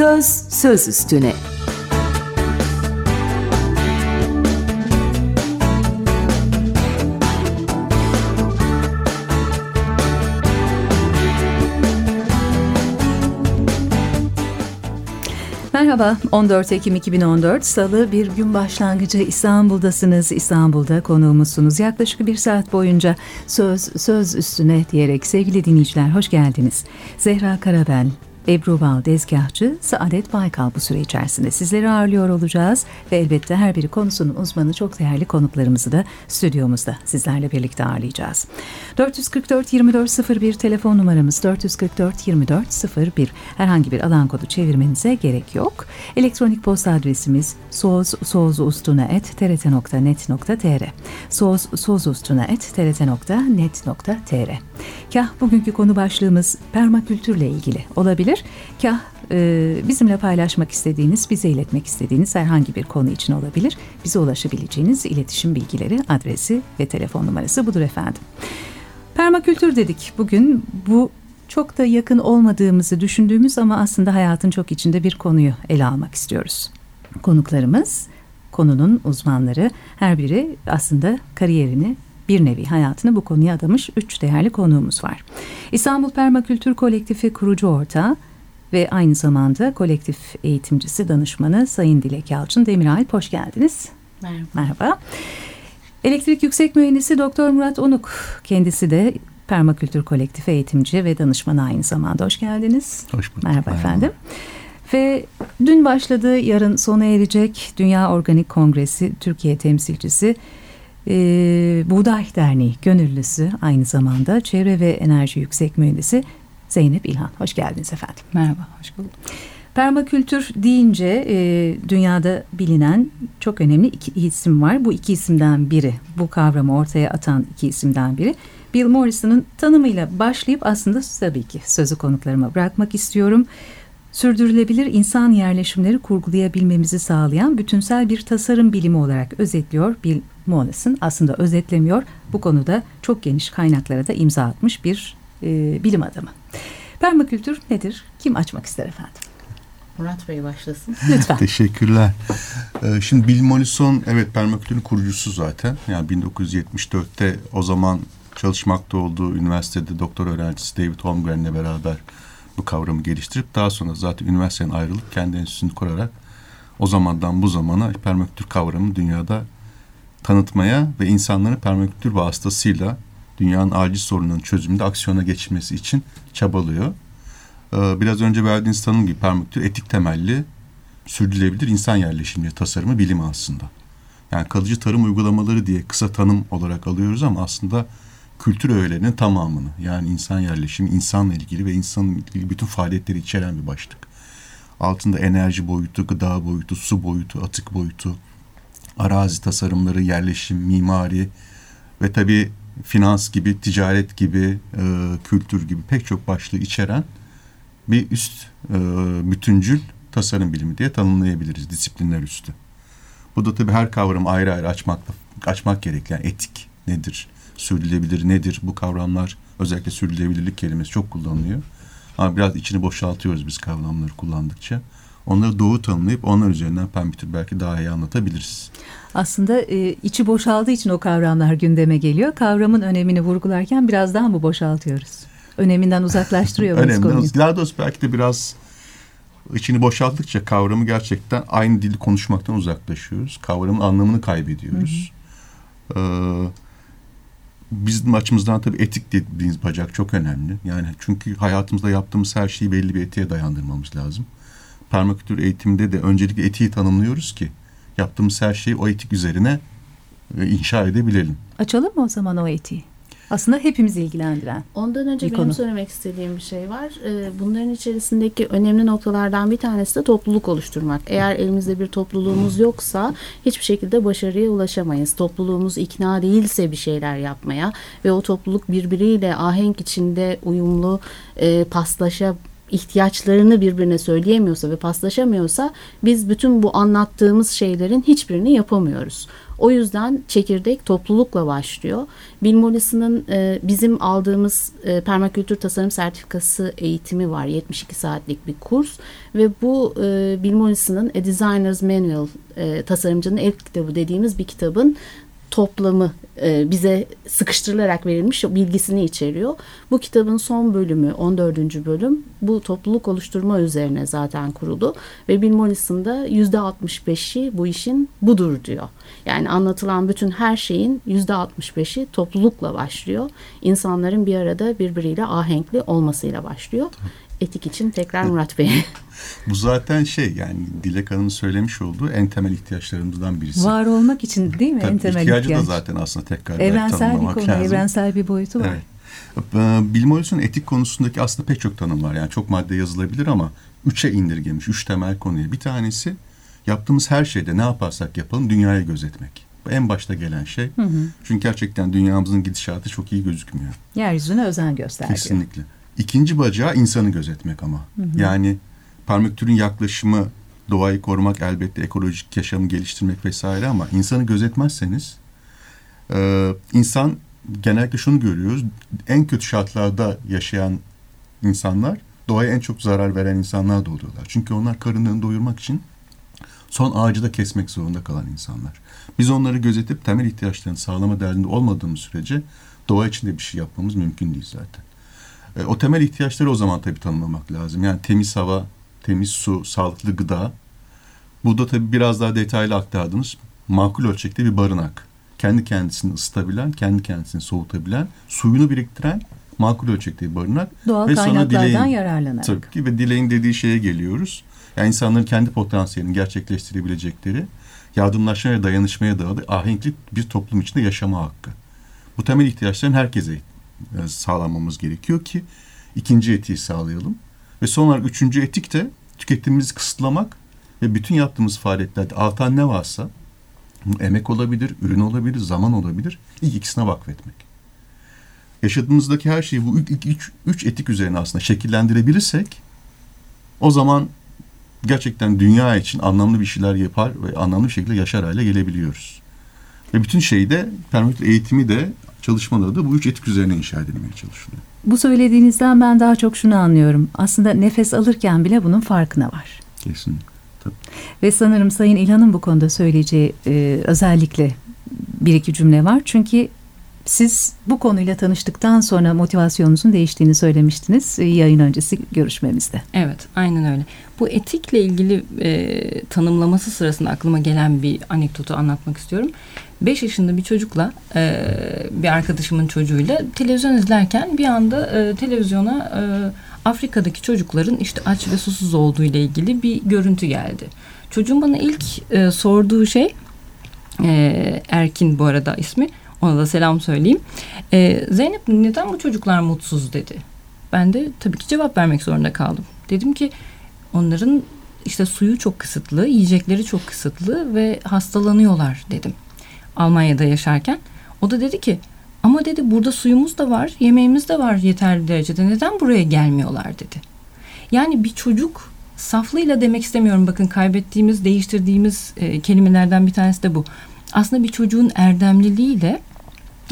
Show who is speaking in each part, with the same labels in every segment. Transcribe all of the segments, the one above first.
Speaker 1: Söz söz üstüne. Merhaba, 14 Ekim 2014 Salı bir gün başlangıcı İstanbul'dasınız. İstanbul'da konuğumuzsunuz. Yaklaşık bir saat boyunca söz söz üstüne diyerek sevgili dinleyiciler hoş geldiniz. Zehra Karabel, Ebru Bal Dezgahçı, Saadet Baykal bu süre içerisinde sizleri ağırlıyor olacağız ve elbette her biri konusunun uzmanı çok değerli konuklarımızı da stüdyomuzda sizlerle birlikte ağırlayacağız. 444 2401 telefon numaramız 444 2401 herhangi bir alan kodu çevirmenize gerek yok. Elektronik posta adresimiz soz sozustuna.trt.net.tr soz sozustuna.trt.net.tr Kah bugünkü konu başlığımız permakültürle ilgili olabilir. Kah e, bizimle paylaşmak istediğiniz, bize iletmek istediğiniz herhangi bir konu için olabilir. Bize ulaşabileceğiniz iletişim bilgileri, adresi ve telefon numarası budur efendim. Permakültür dedik. Bugün bu çok da yakın olmadığımızı düşündüğümüz ama aslında hayatın çok içinde bir konuyu ele almak istiyoruz. Konuklarımız, konunun uzmanları her biri aslında kariyerini bir nevi hayatını bu konuya adamış üç değerli konuğumuz var. İstanbul Permakültür Kolektifi kurucu ortağı ve aynı zamanda kolektif eğitimcisi danışmanı Sayın Dilek Yalçın Demiralp hoş geldiniz.
Speaker 2: Merhaba.
Speaker 1: Merhaba. Elektrik Yüksek Mühendisi Doktor Murat Onuk kendisi de Permakültür Kolektifi eğitimci ve danışmanı aynı zamanda hoş geldiniz.
Speaker 3: Hoş bulduk.
Speaker 1: Merhaba, Merhaba. efendim. Ve dün başladı, yarın sona erecek Dünya Organik Kongresi Türkiye temsilcisi e, Buğday Derneği gönüllüsü aynı zamanda Çevre ve Enerji Yüksek Mühendisi Zeynep İlhan. Hoş geldiniz efendim.
Speaker 2: Merhaba, hoş bulduk.
Speaker 1: Permakültür deyince e, dünyada bilinen çok önemli iki isim var. Bu iki isimden biri, bu kavramı ortaya atan iki isimden biri. Bill Morrison'ın tanımıyla başlayıp aslında tabii ki sözü konuklarıma bırakmak istiyorum. Sürdürülebilir insan yerleşimleri kurgulayabilmemizi sağlayan bütünsel bir tasarım bilimi olarak özetliyor Bill Morrison. Aslında özetlemiyor. Bu konuda çok geniş kaynaklara da imza atmış bir e, bilim adamı. Permakültür nedir? Kim açmak ister efendim?
Speaker 2: Murat Bey başlasın.
Speaker 1: Lütfen.
Speaker 3: Teşekkürler. Ee, şimdi Bill Mollison evet permakültürün kurucusu zaten. Yani 1974'te o zaman çalışmakta olduğu üniversitede doktor öğrencisi David Holmgren'le beraber bu kavramı geliştirip daha sonra zaten üniversiteden ayrılıp kendi enstitüsünü kurarak o zamandan bu zamana permakültür kavramı dünyada tanıtmaya ve insanların permakültür vasıtasıyla dünyanın acil sorunlarının çözümünde aksiyona geçmesi için çabalıyor. Ee, biraz önce verdiğiniz tanım gibi permakültür etik temelli sürdürülebilir insan yerleşimleri tasarımı bilimi aslında. Yani kalıcı tarım uygulamaları diye kısa tanım olarak alıyoruz ama aslında kültür öğelerinin tamamını yani insan yerleşimi, insanla ilgili ve insanla ilgili bütün faaliyetleri içeren bir başlık. Altında enerji boyutu, gıda boyutu, su boyutu, atık boyutu, arazi tasarımları, yerleşim, mimari ve tabii finans gibi, ticaret gibi, e, kültür gibi pek çok başlığı içeren bir üst e, bütüncül tasarım bilimi diye tanımlayabiliriz disiplinler üstü. Bu da tabii her kavramı ayrı ayrı açmak, açmak gerek. Yani etik nedir, sürdürülebilir nedir bu kavramlar özellikle sürdürülebilirlik kelimesi çok kullanılıyor. Ama biraz içini boşaltıyoruz biz kavramları kullandıkça. Onları doğu tanımlayıp onlar üzerinden permitür belki daha iyi anlatabiliriz.
Speaker 1: Aslında e, içi boşaldığı için o kavramlar gündeme geliyor. Kavramın önemini vurgularken biraz daha mı boşaltıyoruz? Öneminden uzaklaştırıyor muyuz konuyu?
Speaker 3: Daha doğrusu belki de biraz içini boşalttıkça kavramı gerçekten aynı dili konuşmaktan uzaklaşıyoruz. Kavramın anlamını kaybediyoruz. Hı hı. Ee, bizim açımızdan tabii etik dediğimiz bacak çok önemli. Yani çünkü hayatımızda yaptığımız her şeyi belli bir etiğe dayandırmamız lazım. Permakültür eğitimde de öncelikle etiği tanımlıyoruz ki yaptığımız her şeyi o etik üzerine e, inşa edebilelim.
Speaker 1: Açalım mı o zaman o etiği? Aslında hepimizi ilgilendiren.
Speaker 2: Ondan önce benim konu. söylemek istediğim bir şey var. Ee, bunların içerisindeki önemli noktalardan bir tanesi de topluluk oluşturmak. Eğer elimizde bir topluluğumuz yoksa hiçbir şekilde başarıya ulaşamayız. Topluluğumuz ikna değilse bir şeyler yapmaya ve o topluluk birbiriyle ahenk içinde uyumlu e, paslaşa ihtiyaçlarını birbirine söyleyemiyorsa ve paslaşamıyorsa biz bütün bu anlattığımız şeylerin hiçbirini yapamıyoruz. O yüzden çekirdek toplulukla başlıyor. Bill Mollison'ın e, bizim aldığımız e, permakültür tasarım sertifikası eğitimi var. 72 saatlik bir kurs ve bu e, Bill Mollison'ın A Designer's Manual e, tasarımcının el kitabı dediğimiz bir kitabın toplamı e, bize sıkıştırılarak verilmiş bilgisini içeriyor. Bu kitabın son bölümü 14. bölüm bu topluluk oluşturma üzerine zaten kuruldu ve Bill Mollison da %65'i bu işin budur diyor. Yani anlatılan bütün her şeyin %65'i toplulukla başlıyor. İnsanların bir arada birbiriyle ahenkli olmasıyla başlıyor. Etik için tekrar Murat Bey'e.
Speaker 3: Bu zaten şey yani Dilek Hanım'ın söylemiş olduğu en temel ihtiyaçlarımızdan birisi.
Speaker 1: Var olmak için değil mi
Speaker 3: Tabii,
Speaker 1: en temel
Speaker 3: ihtiyacı
Speaker 1: ihtiyaç?
Speaker 3: da zaten aslında tekrar
Speaker 1: Evrensel bir konu,
Speaker 3: lazım.
Speaker 1: evrensel bir boyutu var.
Speaker 3: Evet. Ee, Bill etik konusundaki aslında pek çok tanım var. Yani çok madde yazılabilir ama üçe indirgemiş. Üç temel konuya. Bir tanesi yaptığımız her şeyde ne yaparsak yapalım dünyayı gözetmek. Bu en başta gelen şey.
Speaker 1: Hı hı.
Speaker 3: Çünkü gerçekten dünyamızın gidişatı çok iyi gözükmüyor.
Speaker 1: Yeryüzüne özen gösterdi.
Speaker 3: Kesinlikle. İkinci bacağı insanı gözetmek ama.
Speaker 1: Hı hı.
Speaker 3: Yani permaktürün yaklaşımı doğayı korumak elbette ekolojik yaşamı geliştirmek vesaire ama insanı gözetmezseniz e, insan genellikle şunu görüyoruz. En kötü şartlarda yaşayan insanlar doğaya en çok zarar veren insanlar da oluyorlar. Çünkü onlar karınlarını doyurmak için son ağacı da kesmek zorunda kalan insanlar. Biz onları gözetip temel ihtiyaçlarını sağlama derdinde olmadığımız sürece doğa içinde bir şey yapmamız mümkün değil zaten. E, o temel ihtiyaçları o zaman tabii tanımlamak lazım. Yani temiz hava, temiz su, sağlıklı gıda. Bu da tabii biraz daha detaylı aktardığımız makul ölçekte bir barınak. Kendi kendisini ısıtabilen, kendi kendisini soğutabilen, suyunu biriktiren makul ölçekte bir barınak.
Speaker 1: Doğal
Speaker 3: Ve sonra
Speaker 1: kaynaklardan
Speaker 3: dileğin-
Speaker 1: yararlanarak.
Speaker 3: Tabii ki ve dileğin dediği şeye geliyoruz. Yani insanların kendi potansiyelini gerçekleştirebilecekleri, yardımlaşma ve dayanışmaya dayalı ahenkli bir toplum içinde yaşama hakkı. Bu temel ihtiyaçların herkese sağlamamız gerekiyor ki ikinci etiği sağlayalım. Ve son olarak üçüncü etik de tüketimimizi kısıtlamak ve bütün yaptığımız faaliyetlerde artan ne varsa emek olabilir, ürün olabilir, zaman olabilir. İlk ikisine vakfetmek. Yaşadığımızdaki her şeyi bu ilk üç, üç etik üzerine aslında şekillendirebilirsek o zaman gerçekten dünya için anlamlı bir şeyler yapar ve anlamlı bir şekilde yaşar hale gelebiliyoruz. Ve bütün şeyi de permakultür eğitimi de çalışmaları da bu üç etik üzerine inşa edilmeye çalışılıyor.
Speaker 1: Bu söylediğinizden ben daha çok şunu anlıyorum. Aslında nefes alırken bile bunun farkına var.
Speaker 3: Kesinlikle.
Speaker 1: Ve sanırım Sayın İlhan'ın bu konuda söyleyeceği e, özellikle bir iki cümle var. Çünkü siz bu konuyla tanıştıktan sonra motivasyonunuzun değiştiğini söylemiştiniz e, yayın öncesi görüşmemizde.
Speaker 4: Evet, aynen öyle. Bu etikle ilgili e, tanımlaması sırasında aklıma gelen bir anekdotu anlatmak istiyorum. 5 yaşında bir çocukla, e, bir arkadaşımın çocuğuyla televizyon izlerken bir anda e, televizyona e, Afrika'daki çocukların işte aç ve susuz olduğu ile ilgili bir görüntü geldi. Çocuğun bana ilk e, sorduğu şey, e, Erkin bu arada ismi, ona da selam söyleyeyim. E, Zeynep neden bu çocuklar mutsuz dedi. Ben de tabii ki cevap vermek zorunda kaldım. Dedim ki onların işte suyu çok kısıtlı, yiyecekleri çok kısıtlı ve hastalanıyorlar dedim. Almanya'da yaşarken. O da dedi ki ama dedi burada suyumuz da var, yemeğimiz de var yeterli derecede. Neden buraya gelmiyorlar dedi. Yani bir çocuk saflığıyla demek istemiyorum. Bakın kaybettiğimiz, değiştirdiğimiz e, kelimelerden bir tanesi de bu. Aslında bir çocuğun erdemliliğiyle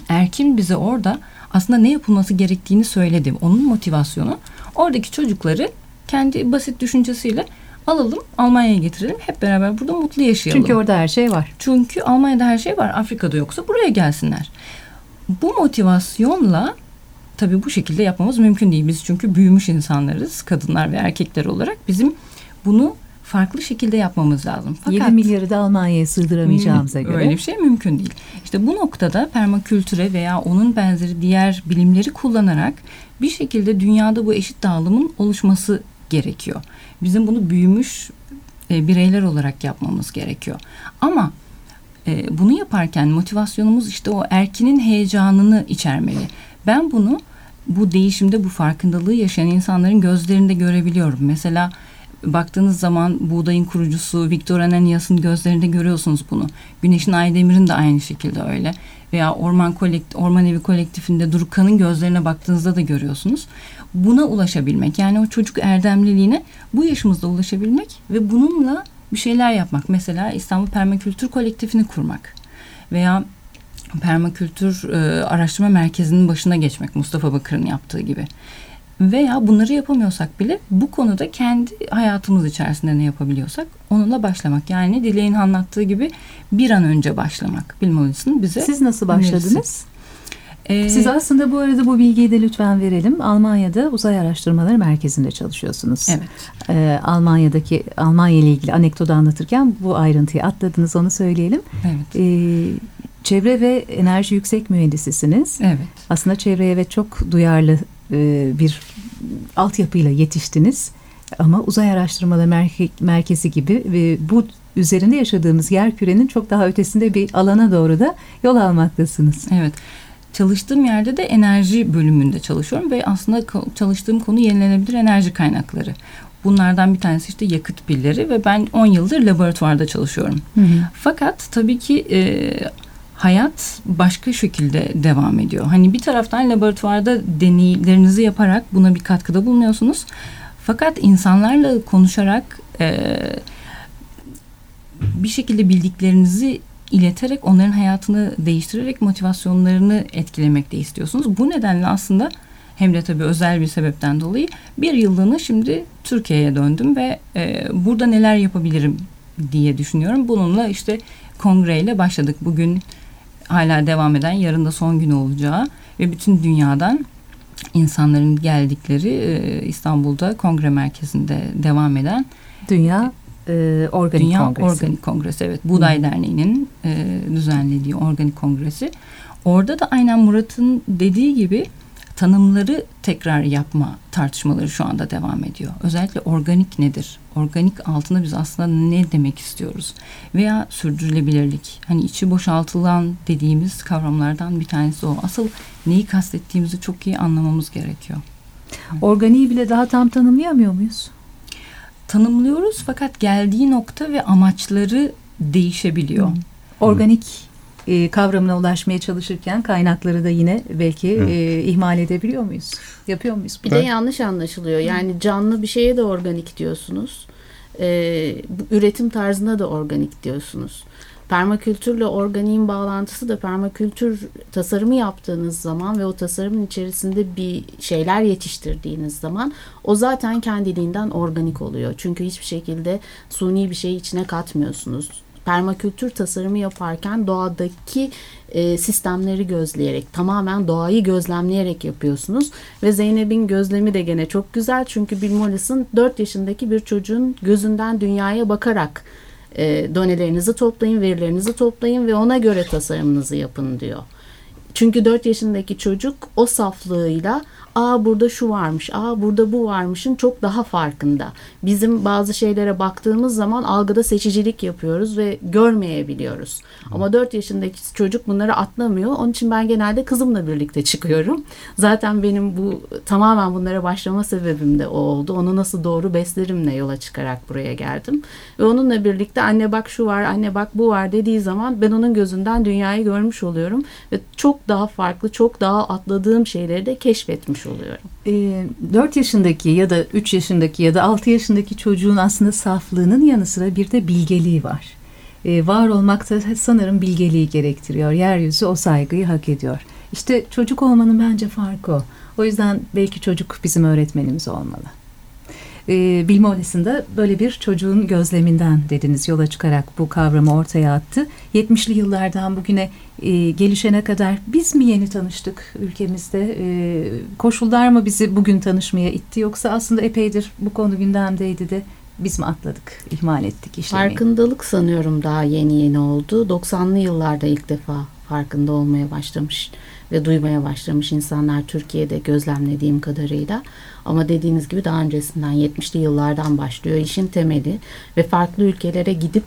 Speaker 4: Erkin bize orada aslında ne yapılması gerektiğini söyledi. Onun motivasyonu oradaki çocukları kendi basit düşüncesiyle alalım Almanya'ya getirelim hep beraber burada mutlu yaşayalım.
Speaker 1: Çünkü orada her şey var.
Speaker 4: Çünkü Almanya'da her şey var. Afrika'da yoksa buraya gelsinler. Bu motivasyonla tabii bu şekilde yapmamız mümkün değil. Biz çünkü büyümüş insanlarız kadınlar ve erkekler olarak. Bizim bunu farklı şekilde yapmamız lazım. Fakat
Speaker 1: 7 milyarı da Almanya'ya sığdıramayacağımıza göre.
Speaker 4: Öyle bir şey mümkün değil. İşte bu noktada permakültüre veya onun benzeri diğer bilimleri kullanarak bir şekilde dünyada bu eşit dağılımın oluşması gerekiyor. Bizim bunu büyümüş e, bireyler olarak yapmamız gerekiyor. Ama e, bunu yaparken motivasyonumuz işte o erkinin heyecanını içermeli. Ben bunu bu değişimde bu farkındalığı yaşayan insanların gözlerinde görebiliyorum. Mesela baktığınız zaman buğdayın kurucusu Victor Ananias'ın gözlerinde görüyorsunuz bunu. Güneş'in Aydemir'in de aynı şekilde öyle. Veya Orman Kolekt Orman Evi kolektifinde Durukan'ın gözlerine baktığınızda da görüyorsunuz. Buna ulaşabilmek yani o çocuk erdemliliğine bu yaşımızda ulaşabilmek ve bununla bir şeyler yapmak. Mesela İstanbul Permakültür Kolektifini kurmak veya permakültür e, araştırma merkezinin başına geçmek Mustafa Bakır'ın yaptığı gibi. Veya bunları yapamıyorsak bile bu konuda kendi hayatımız içerisinde ne yapabiliyorsak onunla başlamak. Yani Dilek'in anlattığı gibi bir an önce başlamak. Bilmelisin bize.
Speaker 1: Siz nasıl başladınız? Ee, Siz aslında bu arada bu bilgiyi de lütfen verelim. Almanya'da Uzay Araştırmaları Merkezi'nde çalışıyorsunuz.
Speaker 4: Evet.
Speaker 1: Ee, Almanya'daki Almanya ile ilgili anekdotu anlatırken bu ayrıntıyı atladınız onu söyleyelim.
Speaker 4: Evet.
Speaker 1: Ee, çevre ve enerji yüksek mühendisisiniz.
Speaker 4: Evet.
Speaker 1: Aslında çevreye ve çok duyarlı e, bir altyapıyla yetiştiniz. Ama uzay araştırmaları merke merkezi gibi ve bu üzerinde yaşadığımız yer kürenin çok daha ötesinde bir alana doğru da yol almaktasınız.
Speaker 4: Evet. Çalıştığım yerde de enerji bölümünde çalışıyorum ve aslında çalıştığım konu yenilenebilir enerji kaynakları. Bunlardan bir tanesi işte yakıt pilleri ve ben 10 yıldır laboratuvarda çalışıyorum. Hı hı. Fakat tabii ki e, hayat başka şekilde devam ediyor. Hani bir taraftan laboratuvarda deneylerinizi yaparak buna bir katkıda bulunuyorsunuz. Fakat insanlarla konuşarak e, bir şekilde bildiklerinizi ileterek onların hayatını değiştirerek motivasyonlarını etkilemek de istiyorsunuz. Bu nedenle aslında hem de tabii özel bir sebepten dolayı bir yıllığına şimdi Türkiye'ye döndüm ve e, burada neler yapabilirim diye düşünüyorum. Bununla işte kongreyle başladık. Bugün hala devam eden yarın da son gün olacağı ve bütün dünyadan insanların geldikleri e, İstanbul'da kongre merkezinde devam eden
Speaker 1: Dünya e, Organik
Speaker 4: Dünya
Speaker 1: Kongresi.
Speaker 4: Organik Kongresi evet. Buğday Hı. Derneği'nin e, düzenlediği Organik Kongresi. Orada da aynen Murat'ın dediği gibi tanımları tekrar yapma tartışmaları şu anda devam ediyor. Özellikle organik nedir? Organik altında biz aslında ne demek istiyoruz? Veya sürdürülebilirlik. Hani içi boşaltılan dediğimiz kavramlardan bir tanesi o. Asıl neyi kastettiğimizi çok iyi anlamamız gerekiyor.
Speaker 1: Organiği bile daha tam tanımlayamıyor muyuz?
Speaker 4: Tanımlıyoruz fakat geldiği nokta ve amaçları değişebiliyor.
Speaker 1: Organik e, kavramına ulaşmaya çalışırken kaynakları da yine belki e, ihmal edebiliyor muyuz? Yapıyor muyuz?
Speaker 2: Bir de yanlış anlaşılıyor. Yani canlı bir şeye de organik diyorsunuz. E, üretim tarzına da organik diyorsunuz. Permakültürle organiğin bağlantısı da permakültür tasarımı yaptığınız zaman ve o tasarımın içerisinde bir şeyler yetiştirdiğiniz zaman o zaten kendiliğinden organik oluyor. Çünkü hiçbir şekilde suni bir şey içine katmıyorsunuz permakültür tasarımı yaparken doğadaki e, sistemleri gözleyerek tamamen doğayı gözlemleyerek yapıyorsunuz ve Zeynep'in gözlemi de gene çok güzel çünkü Bill Mollis'in 4 yaşındaki bir çocuğun gözünden dünyaya bakarak e, donelerinizi toplayın, verilerinizi toplayın ve ona göre tasarımınızı yapın diyor. Çünkü 4 yaşındaki çocuk o saflığıyla aa burada şu varmış, aa burada bu varmışın çok daha farkında. Bizim bazı şeylere baktığımız zaman algıda seçicilik yapıyoruz ve görmeyebiliyoruz. Hı. Ama 4 yaşındaki çocuk bunları atlamıyor. Onun için ben genelde kızımla birlikte çıkıyorum. Zaten benim bu tamamen bunlara başlama sebebim de o oldu. Onu nasıl doğru beslerimle yola çıkarak buraya geldim. Ve onunla birlikte anne bak şu var, anne bak bu var dediği zaman ben onun gözünden dünyayı görmüş oluyorum. Ve çok daha farklı, çok daha atladığım şeyleri de keşfetmiş oluyorum.
Speaker 1: E, ee, 4 yaşındaki ya da 3 yaşındaki ya da 6 yaşındaki çocuğun aslında saflığının yanı sıra bir de bilgeliği var. E, var olmak da sanırım bilgeliği gerektiriyor. Yeryüzü o saygıyı hak ediyor. İşte çocuk olmanın bence farkı o. O yüzden belki çocuk bizim öğretmenimiz olmalı e, Bill Mollison da böyle bir çocuğun gözleminden dediniz yola çıkarak bu kavramı ortaya attı. 70'li yıllardan bugüne e, gelişene kadar biz mi yeni tanıştık ülkemizde? E, koşullar mı bizi bugün tanışmaya itti yoksa aslında epeydir bu konu gündemdeydi de biz mi atladık, ihmal ettik işlemeyi?
Speaker 2: Farkındalık sanıyorum daha yeni yeni oldu. 90'lı yıllarda ilk defa farkında olmaya başlamış ve duymaya başlamış insanlar Türkiye'de gözlemlediğim kadarıyla. Ama dediğiniz gibi daha öncesinden 70'li yıllardan başlıyor işin temeli ve farklı ülkelere gidip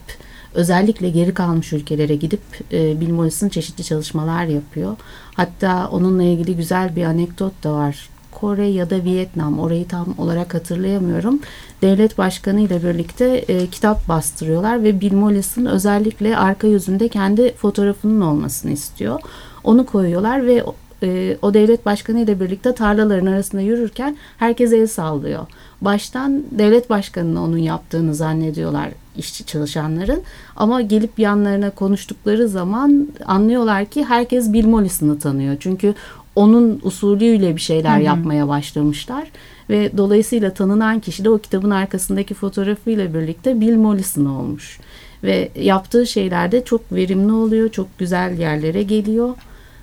Speaker 2: özellikle geri kalmış ülkelere gidip e, Bill Morrison çeşitli çalışmalar yapıyor. Hatta onunla ilgili güzel bir anekdot da var. Kore ya da Vietnam orayı tam olarak hatırlayamıyorum. Devlet başkanı ile birlikte e, kitap bastırıyorlar ve Bill Mollis'in özellikle arka yüzünde kendi fotoğrafının olmasını istiyor. Onu koyuyorlar ve e, o devlet başkanı ile birlikte tarlaların arasında yürürken herkes el sallıyor. Baştan devlet başkanının onun yaptığını zannediyorlar işçi çalışanların ama gelip yanlarına konuştukları zaman anlıyorlar ki herkes Bill Mollison'ı tanıyor. Çünkü onun usulüyle bir şeyler hı hı. yapmaya başlamışlar ve dolayısıyla tanınan kişi de o kitabın arkasındaki fotoğrafıyla birlikte Bill Mollison olmuş. Ve yaptığı şeyler de çok verimli oluyor, çok güzel yerlere geliyor.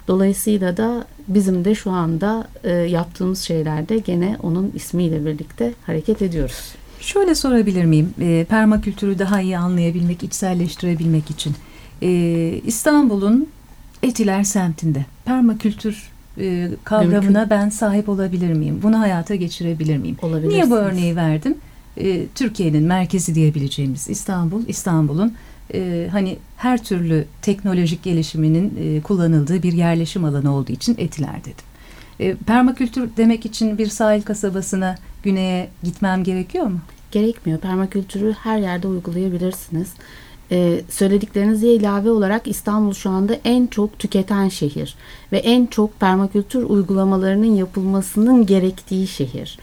Speaker 2: Dolayısıyla da bizim de şu anda e, yaptığımız şeylerde gene onun ismiyle birlikte hareket ediyoruz.
Speaker 1: Şöyle sorabilir miyim? E, permakültürü daha iyi anlayabilmek, içselleştirebilmek için. E, İstanbul'un Etiler semtinde permakültür e, kavramına Mümkün. ben sahip olabilir miyim? Bunu hayata geçirebilir miyim? Niye bu örneği verdim? E, Türkiye'nin merkezi diyebileceğimiz İstanbul, İstanbul'un e, hani her türlü teknolojik gelişiminin e, kullanıldığı bir yerleşim alanı olduğu için Etiler dedim. E, permakültür demek için bir sahil kasabasına güneye gitmem gerekiyor mu?
Speaker 2: Gerekmiyor. Permakültürü her yerde uygulayabilirsiniz. Ee, söylediklerinize ilave olarak İstanbul şu anda en çok tüketen şehir ve en çok permakültür uygulamalarının yapılmasının gerektiği şehir.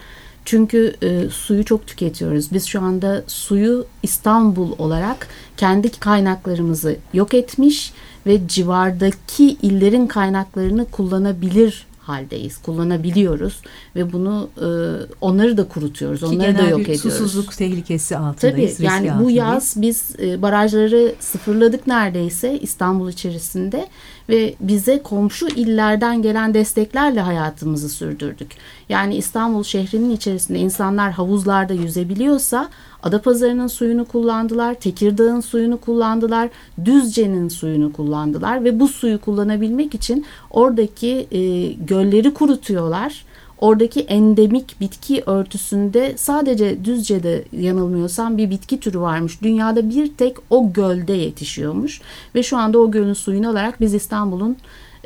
Speaker 2: Çünkü e, suyu çok tüketiyoruz. Biz şu anda suyu İstanbul olarak kendi kaynaklarımızı yok etmiş ve civardaki illerin kaynaklarını kullanabilir haldeyiz. Kullanabiliyoruz ve bunu e, onları da kurutuyoruz. Ki onları da yok ediyoruz.
Speaker 1: susuzluk tehlikesi altındayız.
Speaker 2: Tabii yani bu yaz biz e, barajları sıfırladık neredeyse İstanbul içerisinde ve bize komşu illerden gelen desteklerle hayatımızı sürdürdük. Yani İstanbul şehrinin içerisinde insanlar havuzlarda yüzebiliyorsa Adapazarı'nın suyunu kullandılar, Tekirdağ'ın suyunu kullandılar, Düzce'nin suyunu kullandılar ve bu suyu kullanabilmek için oradaki e, gölleri kurutuyorlar. Oradaki endemik bitki örtüsünde sadece Düzce'de yanılmıyorsam bir bitki türü varmış. Dünyada bir tek o gölde yetişiyormuş ve şu anda o gölün suyunu alarak biz İstanbul'un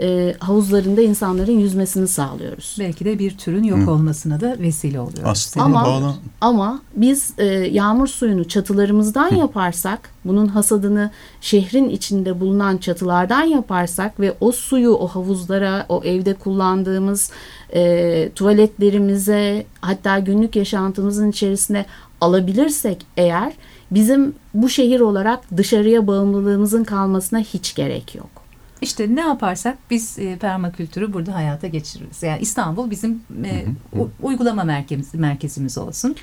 Speaker 2: e, havuzlarında insanların yüzmesini sağlıyoruz.
Speaker 1: Belki de bir türün yok Hı. olmasına da vesile oluyor.
Speaker 2: Aslında ama, bağlı... ama biz e, yağmur suyunu çatılarımızdan Hı. yaparsak, bunun hasadını şehrin içinde bulunan çatılardan yaparsak ve o suyu o havuzlara, o evde kullandığımız e, tuvaletlerimize, hatta günlük yaşantımızın içerisine alabilirsek eğer bizim bu şehir olarak dışarıya bağımlılığımızın kalmasına hiç gerek yok.
Speaker 1: İşte ne yaparsak biz e, permakültürü burada hayata geçiririz. Yani İstanbul bizim e, u, uygulama merkezimiz, merkezimiz olsun.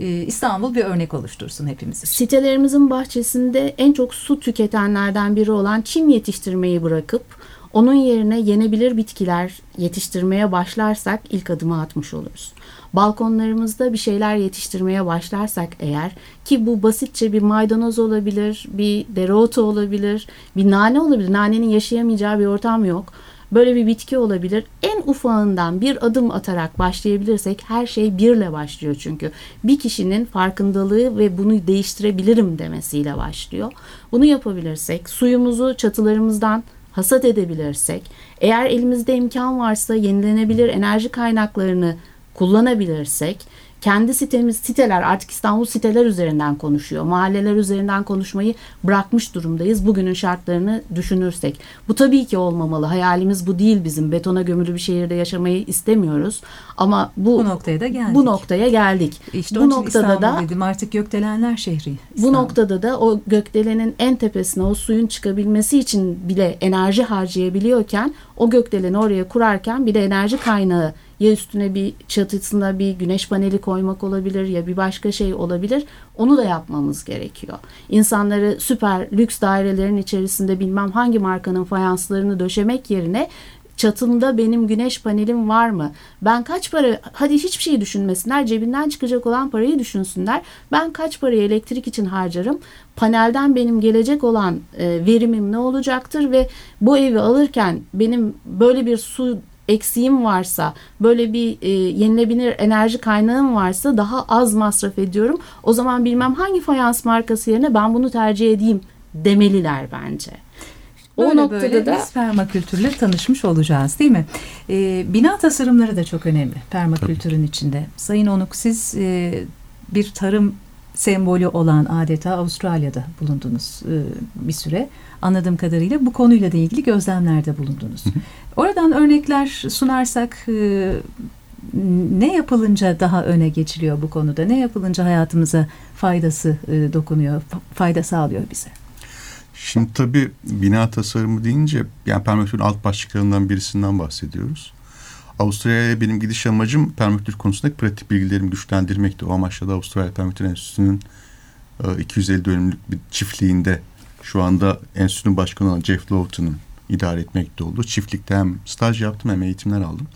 Speaker 1: E, İstanbul bir örnek oluştursun hepimiz için.
Speaker 2: Sitelerimizin bahçesinde en çok su tüketenlerden biri olan çim yetiştirmeyi bırakıp onun yerine yenebilir bitkiler yetiştirmeye başlarsak ilk adımı atmış oluruz balkonlarımızda bir şeyler yetiştirmeye başlarsak eğer ki bu basitçe bir maydanoz olabilir, bir dereotu olabilir, bir nane olabilir. Nanenin yaşayamayacağı bir ortam yok. Böyle bir bitki olabilir. En ufağından bir adım atarak başlayabilirsek her şey birle başlıyor çünkü. Bir kişinin farkındalığı ve bunu değiştirebilirim demesiyle başlıyor. Bunu yapabilirsek, suyumuzu çatılarımızdan hasat edebilirsek, eğer elimizde imkan varsa yenilenebilir enerji kaynaklarını kullanabilirsek kendi sitemiz siteler artık İstanbul siteler üzerinden konuşuyor. Mahalleler üzerinden konuşmayı bırakmış durumdayız bugünün şartlarını düşünürsek. Bu tabii ki olmamalı. Hayalimiz bu değil bizim. Betona gömülü bir şehirde yaşamayı istemiyoruz. Ama bu
Speaker 1: bu noktaya da geldik.
Speaker 2: Bu noktaya geldik.
Speaker 1: İşte bu noktada İstanbul da dedim artık gökdelenler şehri.
Speaker 2: İstanbul. Bu noktada da o gökdelenin en tepesine o suyun çıkabilmesi için bile enerji harcayabiliyorken o gökdeleni oraya kurarken bir de enerji kaynağı ya üstüne bir çatısına bir güneş paneli koymak olabilir ya bir başka şey olabilir. Onu da yapmamız gerekiyor. İnsanları süper lüks dairelerin içerisinde bilmem hangi markanın fayanslarını döşemek yerine çatımda benim güneş panelim var mı? Ben kaç para hadi hiçbir şey düşünmesinler cebinden çıkacak olan parayı düşünsünler. Ben kaç parayı elektrik için harcarım? Panelden benim gelecek olan e, verimim ne olacaktır ve bu evi alırken benim böyle bir su eksiğim varsa, böyle bir e, yenilebilir enerji kaynağım varsa daha az masraf ediyorum. O zaman bilmem hangi fayans markası yerine ben bunu tercih edeyim demeliler bence. O
Speaker 1: böyle
Speaker 2: noktada
Speaker 1: böyle
Speaker 2: da
Speaker 1: biz permakültürle tanışmış olacağız değil mi? Ee, bina tasarımları da çok önemli permakültürün içinde. Sayın Onuk siz e, bir tarım sembolü olan adeta Avustralya'da bulundunuz e, bir süre. Anladığım kadarıyla bu konuyla da ilgili gözlemlerde bulundunuz. Oradan örnekler sunarsak e, ne yapılınca daha öne geçiliyor bu konuda? Ne yapılınca hayatımıza faydası e, dokunuyor, fa- fayda sağlıyor bize?
Speaker 3: Şimdi tabii bina tasarımı deyince yani permakültürün alt başlıklarından birisinden bahsediyoruz. Avustralya'ya benim gidiş amacım permakültür konusundaki pratik bilgilerimi güçlendirmekti. O amaçla da Avustralya Permakültür Enstitüsü'nün e, 250 dönümlük bir çiftliğinde şu anda enstitünün başkanı olan Jeff Lawton'un idare etmekte olduğu çiftlikte hem staj yaptım hem eğitimler aldım.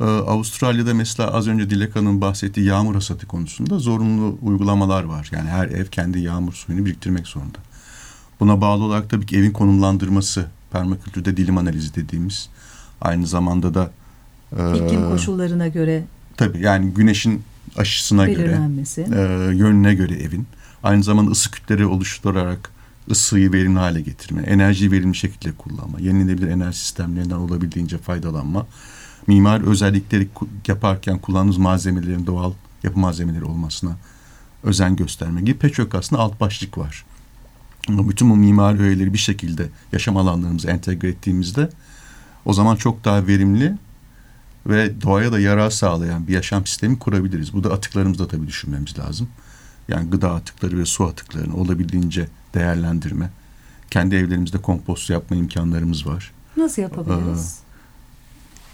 Speaker 3: Ee, Avustralya'da mesela az önce Dilek Hanım bahsettiği yağmur hasatı konusunda zorunlu uygulamalar var. Yani her ev kendi yağmur suyunu biriktirmek zorunda. Buna bağlı olarak tabii ki evin konumlandırması, permakültürde dilim analizi dediğimiz aynı zamanda da e,
Speaker 1: İklim koşullarına göre
Speaker 3: tabii yani güneşin aşısına göre e, yönüne göre evin aynı zamanda ısı kütleri oluşturarak ısıyı verimli hale getirme, enerjiyi verimli şekilde kullanma, yenilenebilir enerji sistemlerinden olabildiğince faydalanma, mimar özellikleri yaparken kullandığımız malzemelerin doğal yapı malzemeleri olmasına özen gösterme gibi pek çok aslında alt başlık var. Ama bütün bu mimari öğeleri bir şekilde yaşam alanlarımıza entegre ettiğimizde o zaman çok daha verimli ve doğaya da yarar sağlayan bir yaşam sistemi kurabiliriz. Bu da atıklarımızda tabii düşünmemiz lazım. Yani gıda atıkları ve su atıklarını olabildiğince değerlendirme. Kendi evlerimizde kompost yapma imkanlarımız var.
Speaker 1: Nasıl yapabiliriz?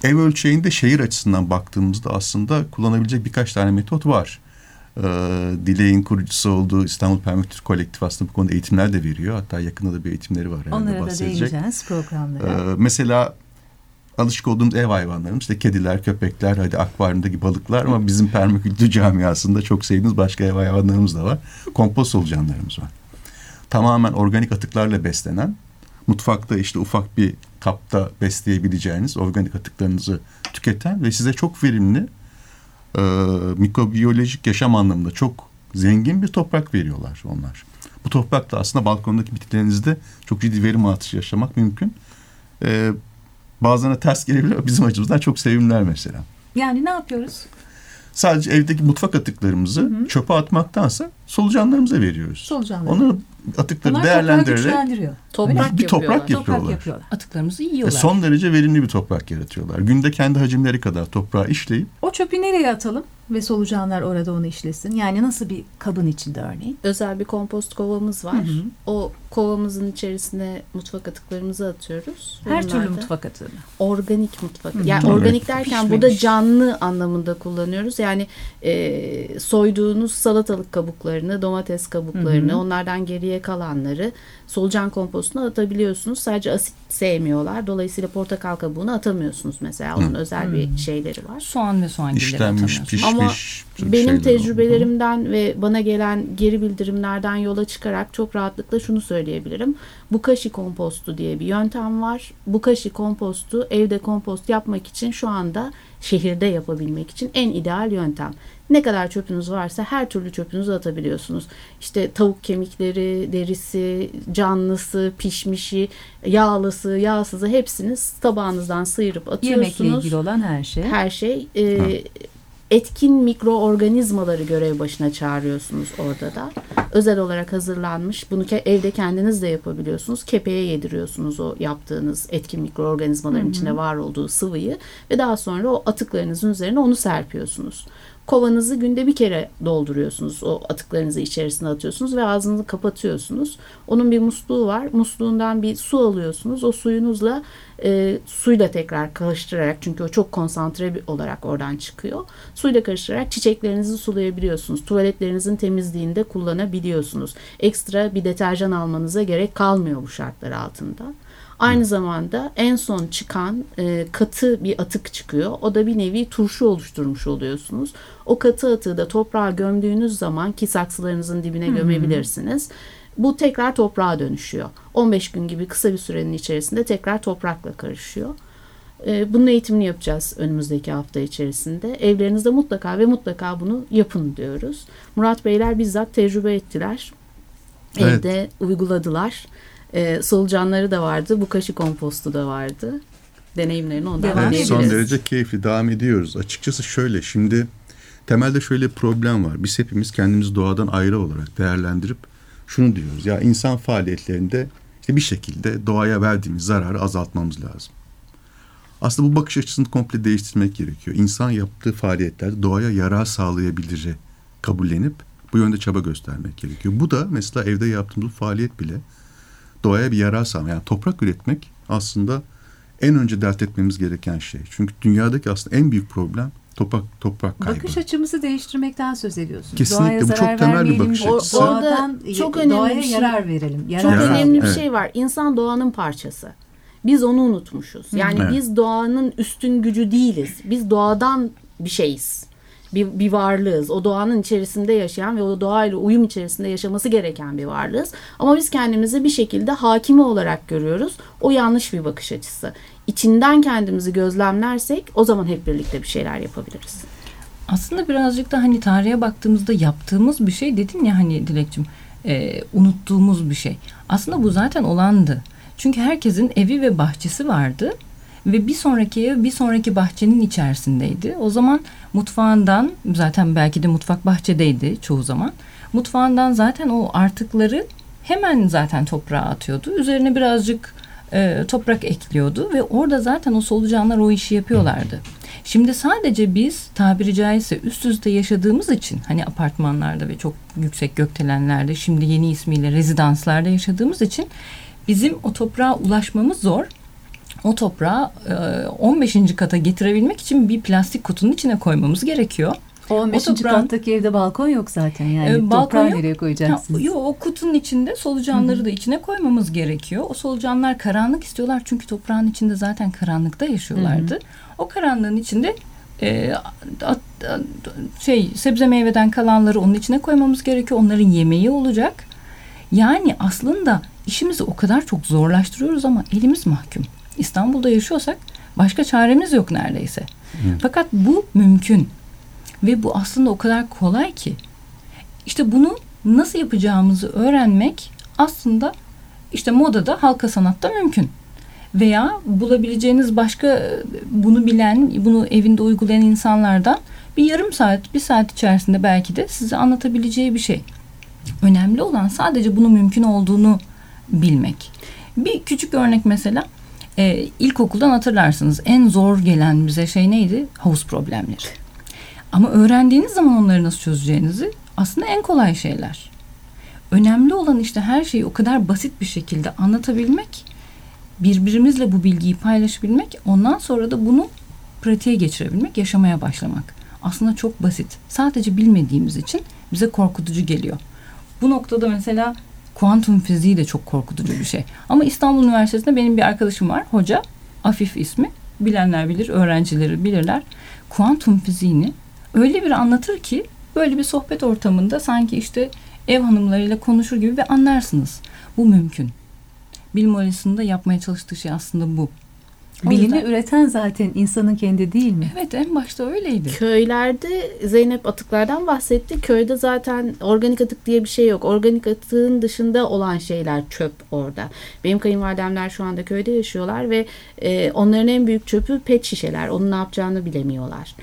Speaker 3: Ev ölçeğinde şehir açısından baktığımızda aslında kullanabilecek birkaç tane metot var. Ee, Dilek'in kurucusu olduğu İstanbul Permakültür Kolektif aslında bu konuda eğitimler de veriyor. Hatta yakında da bir eğitimleri var
Speaker 1: Onlara da
Speaker 3: bahsedecek.
Speaker 1: değineceğiz programlara.
Speaker 3: Ee, mesela alışık olduğumuz ev hayvanlarımız işte kediler, köpekler, hadi akvaryumdaki balıklar ama bizim permakültür camiasında çok sevdiğimiz başka ev hayvanlarımız da var. Kompost solucanlarımız var. Tamamen organik atıklarla beslenen, mutfakta işte ufak bir kapta besleyebileceğiniz organik atıklarınızı tüketen ve size çok verimli e, mikrobiyolojik yaşam anlamında çok zengin bir toprak veriyorlar onlar. Bu toprakla aslında balkondaki bitkilerinizde çok ciddi verim artışı yaşamak mümkün. E, bazılarına ters gelebilir ama bizim açımızdan çok sevimliler mesela.
Speaker 1: Yani ne yapıyoruz?
Speaker 3: Sadece evdeki mutfak atıklarımızı çöpe atmaktansa solucanlarımıza veriyoruz.
Speaker 1: Solucanları.
Speaker 3: Onları atıkları
Speaker 1: Bunlar
Speaker 3: değerlendirerek
Speaker 2: toprak
Speaker 3: bir toprak
Speaker 2: yapıyorlar.
Speaker 3: yapıyorlar.
Speaker 1: Toprak yapıyorlar.
Speaker 4: Atıklarımızı
Speaker 3: e,
Speaker 4: yiyorlar.
Speaker 3: son derece verimli bir toprak yaratıyorlar. Günde kendi hacimleri kadar toprağı işleyip
Speaker 1: O çöpü nereye atalım ve solucanlar orada onu işlesin? Yani nasıl bir kabın içinde örneğin?
Speaker 2: Özel bir kompost kovamız var. O kovamızın içerisine mutfak atıklarımızı atıyoruz.
Speaker 1: Her
Speaker 2: Bunlar
Speaker 1: türlü mutfak atığı.
Speaker 2: Organik mutfak.
Speaker 1: Hı.
Speaker 2: Yani
Speaker 3: Organik.
Speaker 2: organik derken
Speaker 1: Pişmemiş.
Speaker 2: burada canlı anlamında kullanıyoruz. Yani e, soyduğunuz salatalık kabuklarını, domates kabuklarını,
Speaker 1: Hı hı.
Speaker 2: onlardan geriye kalanları solucan kompostuna atabiliyorsunuz. Sadece asit sevmiyorlar. Dolayısıyla portakal kabuğunu atamıyorsunuz mesela. Onun özel bir şeyleri var.
Speaker 4: Soğan ve soğangilleri
Speaker 3: işlenmiş,
Speaker 4: atamıyorsunuz.
Speaker 3: pişmiş.
Speaker 2: Ama Benim
Speaker 3: şeyler oldu.
Speaker 2: tecrübelerimden ve bana gelen geri bildirimlerden yola çıkarak çok rahatlıkla şunu söyleyebilirim. Bukashi kompostu diye bir yöntem var. Bukashi kompostu evde kompost yapmak için şu anda şehirde yapabilmek için en ideal yöntem. Ne kadar çöpünüz varsa her türlü çöpünüzü atabiliyorsunuz. İşte tavuk kemikleri, derisi, canlısı, pişmişi, yağlısı, yağsızı hepsini tabağınızdan sıyırıp atıyorsunuz
Speaker 1: Yemekle ilgili olan her şey.
Speaker 2: her şey e, etkin mikroorganizmaları görev başına çağırıyorsunuz orada da. Özel olarak hazırlanmış. Bunu evde kendiniz de yapabiliyorsunuz. Kepeğe yediriyorsunuz o yaptığınız etkin mikroorganizmaların içinde var olduğu sıvıyı ve daha sonra o atıklarınızın üzerine onu serpiyorsunuz. Kovanızı günde bir kere dolduruyorsunuz. O atıklarınızı içerisine atıyorsunuz ve ağzınızı kapatıyorsunuz. Onun bir musluğu var. Musluğundan bir su alıyorsunuz. O suyunuzla e, suyla tekrar karıştırarak çünkü o çok konsantre olarak oradan çıkıyor. Suyla karıştırarak çiçeklerinizi sulayabiliyorsunuz. Tuvaletlerinizin temizliğinde kullanabiliyorsunuz. Ekstra bir deterjan almanıza gerek kalmıyor bu şartlar altında. Aynı zamanda en son çıkan e, katı bir atık çıkıyor. O da bir nevi turşu oluşturmuş oluyorsunuz. O katı atığı da toprağa gömdüğünüz zaman ki saksılarınızın dibine gömebilirsiniz. Bu tekrar toprağa dönüşüyor. 15 gün gibi kısa bir sürenin içerisinde tekrar toprakla karışıyor. E, bunun eğitimini yapacağız önümüzdeki hafta içerisinde. Evlerinizde mutlaka ve mutlaka bunu yapın diyoruz. Murat Beyler bizzat tecrübe ettiler.
Speaker 3: Evet.
Speaker 2: Evde uyguladılar. E, solucanları da vardı. Bu kaşı kompostu da vardı. Deneyimlerini ondan
Speaker 1: Devam
Speaker 3: Evet, son derece keyifli. Devam ediyoruz. Açıkçası şöyle şimdi temelde şöyle bir problem var. Biz hepimiz kendimizi doğadan ayrı olarak değerlendirip şunu diyoruz. Ya insan faaliyetlerinde işte bir şekilde doğaya verdiğimiz zararı azaltmamız lazım. Aslında bu bakış açısını komple değiştirmek gerekiyor. İnsan yaptığı faaliyetlerde doğaya yarar sağlayabiliri kabullenip bu yönde çaba göstermek gerekiyor. Bu da mesela evde yaptığımız bu faaliyet bile doğaya bir yarar sağlamak. Yani toprak üretmek aslında en önce dert etmemiz gereken şey. Çünkü dünyadaki aslında en büyük problem toprak toprak kaybı.
Speaker 1: Bakış açımızı değiştirmekten söz ediyorsunuz.
Speaker 3: Kesinlikle,
Speaker 1: Doğaya
Speaker 3: bu çok temel bir bakış
Speaker 1: o-
Speaker 3: açısı.
Speaker 1: Doğadan
Speaker 2: Orada çok önemli
Speaker 1: doğaya
Speaker 2: bir şey-
Speaker 1: yarar verelim. Yarar
Speaker 2: Çok
Speaker 3: Ya,
Speaker 1: sağlayalım.
Speaker 2: önemli bir
Speaker 3: evet.
Speaker 2: şey var. İnsan doğanın parçası. Biz onu unutmuşuz. Yani
Speaker 3: Evet.
Speaker 2: biz doğanın üstün gücü değiliz. Biz doğadan bir şeyiz. Bir, bir varlığız. O doğanın içerisinde yaşayan ve o doğayla uyum içerisinde yaşaması gereken bir varlığız. Ama biz kendimizi bir şekilde hakimi olarak görüyoruz. O yanlış bir bakış açısı. İçinden kendimizi gözlemlersek o zaman hep birlikte bir şeyler yapabiliriz.
Speaker 4: Aslında birazcık da hani tarihe baktığımızda yaptığımız bir şey dedin ya hani Dilekçim e, unuttuğumuz bir şey. Aslında bu zaten olandı. Çünkü herkesin evi ve bahçesi vardı ve bir sonraki ev bir sonraki bahçenin içerisindeydi. O zaman mutfağından zaten belki de mutfak bahçedeydi çoğu zaman. Mutfağından zaten o artıkları hemen zaten toprağa atıyordu. Üzerine birazcık e, toprak ekliyordu ve orada zaten o solucanlar o işi yapıyorlardı. Şimdi sadece biz tabiri caizse üst üste yaşadığımız için hani apartmanlarda ve çok yüksek gökdelenlerde şimdi yeni ismiyle rezidanslarda yaşadığımız için bizim o toprağa ulaşmamız zor. O toprağı e, 15. kata getirebilmek için bir plastik kutunun içine koymamız gerekiyor.
Speaker 1: 15.
Speaker 4: O toprağın-
Speaker 1: kattaki evde balkon yok zaten yani.
Speaker 4: Ee, balkon
Speaker 1: Toprağı
Speaker 4: yok.
Speaker 1: nereye koyacaksınız?
Speaker 4: Ha, yo, o kutunun içinde solucanları da içine koymamız gerekiyor. O solucanlar karanlık istiyorlar çünkü toprağın içinde zaten karanlıkta yaşıyorlardı. O karanlığın içinde e, at- at- şey sebze meyveden kalanları onun içine koymamız gerekiyor. Onların yemeği olacak. Yani aslında işimizi o kadar çok zorlaştırıyoruz ama elimiz mahkum. İstanbul'da yaşıyorsak başka çaremiz yok neredeyse. Fakat bu mümkün. Ve bu aslında o kadar kolay ki. İşte bunu nasıl yapacağımızı öğrenmek aslında işte modada, halka sanatta mümkün. Veya bulabileceğiniz başka bunu bilen, bunu evinde uygulayan insanlardan bir yarım saat, bir saat içerisinde belki de size anlatabileceği bir şey. Önemli olan sadece bunun mümkün olduğunu bilmek. Bir küçük örnek mesela e, ilkokuldan hatırlarsınız en zor gelen bize şey neydi? Havuz problemleri. Ama öğrendiğiniz zaman onları nasıl çözeceğinizi aslında en kolay şeyler. Önemli olan işte her şeyi o kadar basit bir şekilde anlatabilmek, birbirimizle bu bilgiyi paylaşabilmek, ondan sonra da bunu pratiğe geçirebilmek, yaşamaya başlamak. Aslında çok basit. Sadece bilmediğimiz için bize korkutucu geliyor. Bu noktada mesela kuantum fiziği de çok korkutucu bir şey. Ama İstanbul Üniversitesi'nde benim bir arkadaşım var, hoca, Afif ismi. Bilenler bilir, öğrencileri bilirler. Kuantum fiziğini öyle bir anlatır ki böyle bir sohbet ortamında sanki işte ev hanımlarıyla konuşur gibi ve anlarsınız. Bu mümkün. Bilim arasında yapmaya çalıştığı şey aslında bu. O
Speaker 1: Bilimi
Speaker 4: yüzden-
Speaker 1: üreten zaten insanın kendi değil mi?
Speaker 4: Evet en başta öyleydi.
Speaker 2: Köylerde Zeynep atıklardan bahsetti. Köyde zaten organik atık diye bir şey yok. Organik atığın dışında olan şeyler çöp orada. Benim kayınvalidemler şu anda köyde yaşıyorlar ve e, onların en büyük çöpü pet şişeler. Onun ne yapacağını bilemiyorlar.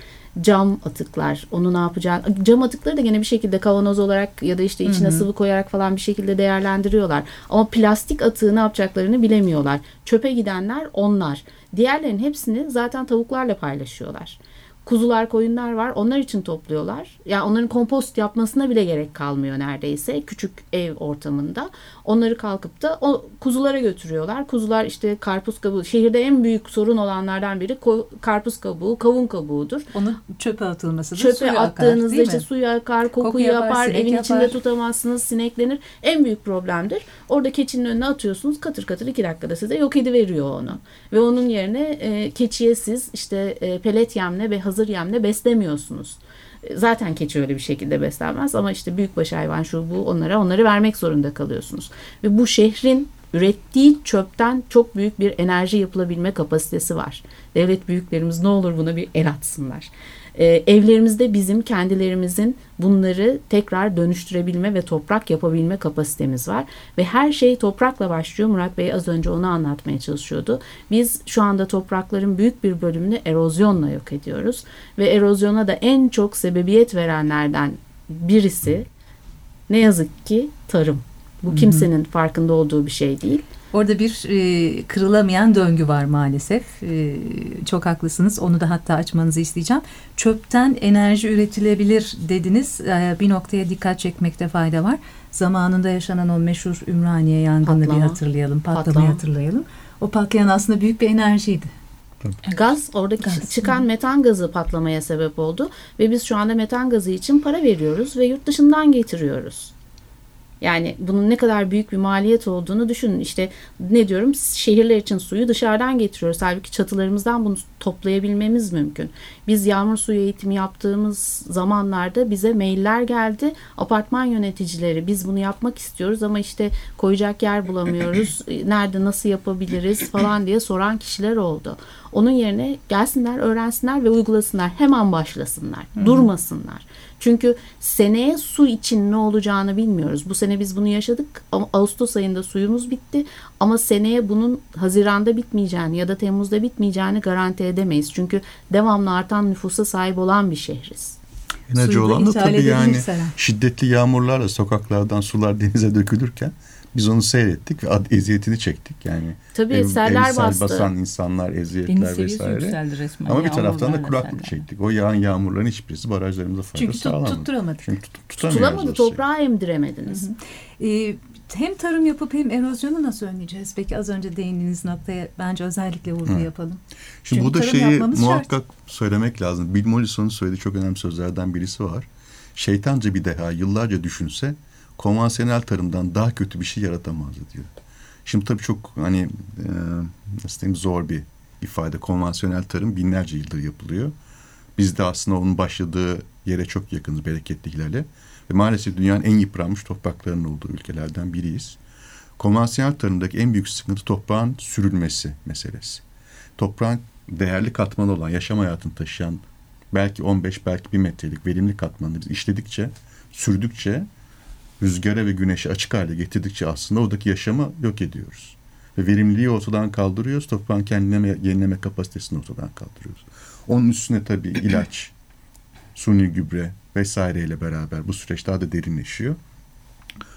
Speaker 2: Cam atıklar, onu ne yapacağını... Cam atıkları da gene bir şekilde kavanoz olarak ya da işte içine sıvı koyarak falan bir şekilde değerlendiriyorlar. Ama plastik atığı ne yapacaklarını bilemiyorlar. Çöpe gidenler onlar. Diğerlerinin hepsini zaten tavuklarla paylaşıyorlar. Kuzular, koyunlar var. Onlar için topluyorlar. Yani onların kompost yapmasına bile gerek kalmıyor neredeyse. Küçük ev ortamında. Onları kalkıp da o kuzulara götürüyorlar. Kuzular işte karpuz kabuğu. Şehirde en büyük sorun olanlardan biri karpuz kabuğu, kavun kabuğudur.
Speaker 1: Onun çöpe atılması da
Speaker 2: Çöpe
Speaker 1: akar,
Speaker 2: attığınızda işte suyu akar, koku,
Speaker 1: Koku yapar,
Speaker 2: yapar, evin
Speaker 1: yapar.
Speaker 2: içinde tutamazsınız, sineklenir. En büyük problemdir. Orada keçinin önüne atıyorsunuz, katır katır iki dakikada size yok ediveriyor onu. Ve onun yerine e, keçiye siz işte e, pelet yemle ve hazır yemle beslemiyorsunuz. Zaten keçi öyle bir şekilde beslenmez ama işte büyükbaş hayvan şu bu onlara onları vermek zorunda kalıyorsunuz. Ve bu şehrin ürettiği çöpten çok büyük bir enerji yapılabilme kapasitesi var. Devlet büyüklerimiz ne olur buna bir el atsınlar. E, evlerimizde bizim kendilerimizin bunları tekrar dönüştürebilme ve toprak yapabilme kapasitemiz var. Ve her şey toprakla başlıyor. Murat Bey az önce onu anlatmaya çalışıyordu. Biz şu anda toprakların büyük bir bölümünü erozyonla yok ediyoruz. Ve erozyona da en çok sebebiyet verenlerden birisi ne yazık ki tarım. Bu kimsenin farkında olduğu bir şey değil.
Speaker 1: Orada bir e, kırılamayan döngü var maalesef. E, çok haklısınız. Onu da hatta açmanızı isteyeceğim. Çöpten enerji üretilebilir dediniz. E, bir noktaya dikkat çekmekte fayda var. Zamanında yaşanan o meşhur Ümraniye yangını
Speaker 2: Patlama.
Speaker 1: bir hatırlayalım. Patlamayı
Speaker 2: Patlama.
Speaker 1: hatırlayalım. O patlayan aslında büyük bir enerjiydi.
Speaker 2: Gaz oradaki
Speaker 1: Gaz.
Speaker 2: çıkan metan gazı patlamaya sebep oldu ve biz şu anda metan gazı için para veriyoruz ve yurt dışından getiriyoruz. Yani bunun ne kadar büyük bir maliyet olduğunu düşünün. İşte ne diyorum şehirler için suyu dışarıdan getiriyoruz. Halbuki çatılarımızdan bunu toplayabilmemiz mümkün. Biz yağmur suyu eğitimi yaptığımız zamanlarda bize mailler geldi. Apartman yöneticileri biz bunu yapmak istiyoruz ama işte koyacak yer bulamıyoruz. Nerede nasıl yapabiliriz falan diye soran kişiler oldu. Onun yerine gelsinler, öğrensinler ve uygulasınlar. Hemen başlasınlar. Durmasınlar. Çünkü seneye su için ne olacağını bilmiyoruz. Bu sene biz bunu yaşadık ama Ağustos ayında suyumuz bitti. Ama seneye bunun Haziran'da bitmeyeceğini ya da Temmuz'da bitmeyeceğini garanti edemeyiz. Çünkü devamlı artan nüfusa sahip olan bir şehriz.
Speaker 3: En acı
Speaker 1: Suyu da
Speaker 3: olan da tabii yani
Speaker 1: eğer.
Speaker 3: şiddetli yağmurlarla sokaklardan sular denize dökülürken biz onu seyrettik ve ad- eziyetini çektik yani.
Speaker 2: Tabii
Speaker 3: Ev-
Speaker 2: seller
Speaker 3: sel
Speaker 2: bastı.
Speaker 3: basan insanlar,
Speaker 4: Deniz
Speaker 3: eziyetler
Speaker 4: seviyesi
Speaker 3: vesaire.
Speaker 4: yükseldi resmen.
Speaker 3: Ama bir taraftan da kuraklık
Speaker 4: seller.
Speaker 3: çektik. O yağan yağmurların hiçbirisi barajlarımıza fayda
Speaker 1: Çünkü
Speaker 3: sağlamadı.
Speaker 1: tutturamadık.
Speaker 3: Çünkü tut,
Speaker 2: Tutulamadı toprağa emdiremediniz.
Speaker 1: Ee, hem tarım yapıp hem erozyonu nasıl önleyeceğiz? Peki az önce değindiğiniz noktaya bence özellikle vurgu
Speaker 3: Hı.
Speaker 1: yapalım.
Speaker 3: Şimdi
Speaker 1: Çünkü
Speaker 3: burada şeyi muhakkak söylemek lazım. Bill Mollison'un söylediği çok önemli sözlerden birisi var. Şeytanca bir deha yıllarca düşünse konvansiyonel tarımdan daha kötü bir şey yaratamazdı diyor. Şimdi tabii çok hani e, nasıl diyeyim zor bir ifade. Konvansiyonel tarım binlerce yıldır yapılıyor. Biz de aslında onun başladığı yere çok yakınız bereketli hilale. Ve maalesef dünyanın en yıpranmış topraklarının olduğu ülkelerden biriyiz. Konvansiyonel tarımdaki en büyük sıkıntı toprağın sürülmesi meselesi. Toprağın değerli katmanı olan yaşam hayatını taşıyan belki 15 belki 1 metrelik verimli katmanını biz işledikçe, sürdükçe rüzgara ve güneşe açık hale getirdikçe aslında oradaki yaşamı yok ediyoruz. Ve verimliliği ortadan kaldırıyoruz. Toprağın kendine yenileme kapasitesini ortadan kaldırıyoruz. Onun üstüne tabii ilaç, suni gübre vesaireyle beraber bu süreç daha da derinleşiyor.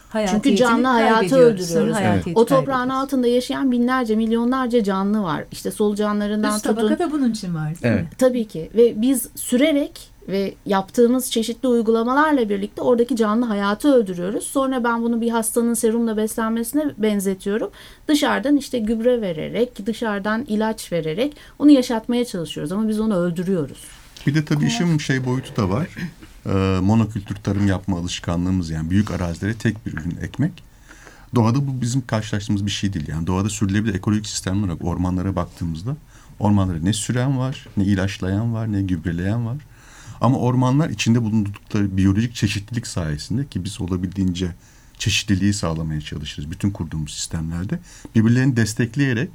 Speaker 1: Hayatiyetini
Speaker 2: Çünkü canlı hayatı öldürüyoruz.
Speaker 1: Hayatiyeti
Speaker 2: O toprağın altında yaşayan binlerce, milyonlarca canlı var. İşte solucanlarından
Speaker 1: Üst
Speaker 2: tutun.
Speaker 1: tabaka da bunun için var
Speaker 3: Evet.
Speaker 1: mi?
Speaker 2: Tabii ki ve biz sürerek ve yaptığımız çeşitli uygulamalarla birlikte oradaki canlı hayatı öldürüyoruz. Sonra ben bunu bir hastanın serumla beslenmesine benzetiyorum. Dışarıdan işte gübre vererek, dışarıdan ilaç vererek onu yaşatmaya çalışıyoruz ama biz onu öldürüyoruz.
Speaker 3: Bir de tabii işin şey boyutu da var. Ee, monokültür tarım yapma alışkanlığımız yani büyük arazilere tek bir ürün ekmek. Doğada bu bizim karşılaştığımız bir şey değil. Yani doğada sürülebilir ekolojik sistemler olarak ormanlara baktığımızda ormanlara ne süren var, ne ilaçlayan var, ne gübreleyen var. Ama ormanlar içinde bulundukları biyolojik çeşitlilik sayesinde ki biz olabildiğince çeşitliliği sağlamaya çalışırız bütün kurduğumuz sistemlerde. Birbirlerini destekleyerek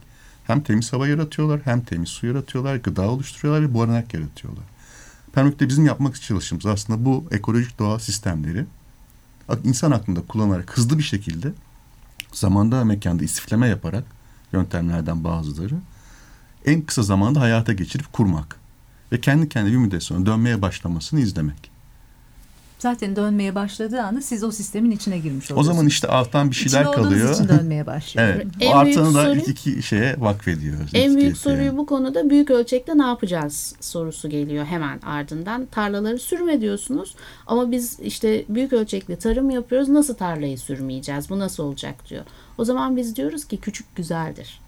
Speaker 3: hem temiz hava yaratıyorlar, hem temiz su yaratıyorlar, gıda oluşturuyorlar ve barınak yaratıyorlar. Permük'te bizim yapmak çalıştığımız aslında bu ekolojik doğal sistemleri insan aklında kullanarak hızlı bir şekilde zamanda mekanda istifleme yaparak yöntemlerden bazıları en kısa zamanda hayata geçirip kurmak ve kendi kendine bir müddet sonra dönmeye başlamasını izlemek.
Speaker 1: Zaten dönmeye başladığı anda siz o sistemin içine girmiş
Speaker 3: O
Speaker 1: oluyorsunuz.
Speaker 3: zaman işte alttan bir şeyler
Speaker 1: olduğunuz
Speaker 3: kalıyor.
Speaker 1: için dönmeye başlıyor.
Speaker 3: Evet.
Speaker 2: En
Speaker 3: o
Speaker 2: büyük
Speaker 3: artanı da
Speaker 2: soru-
Speaker 3: iki şeye vakfediyoruz.
Speaker 2: En büyük soruyu bu konuda büyük ölçekte ne yapacağız sorusu geliyor hemen ardından. Tarlaları sürme diyorsunuz ama biz işte büyük ölçekli tarım yapıyoruz. Nasıl tarlayı sürmeyeceğiz? Bu nasıl olacak diyor. O zaman biz diyoruz ki küçük güzeldir.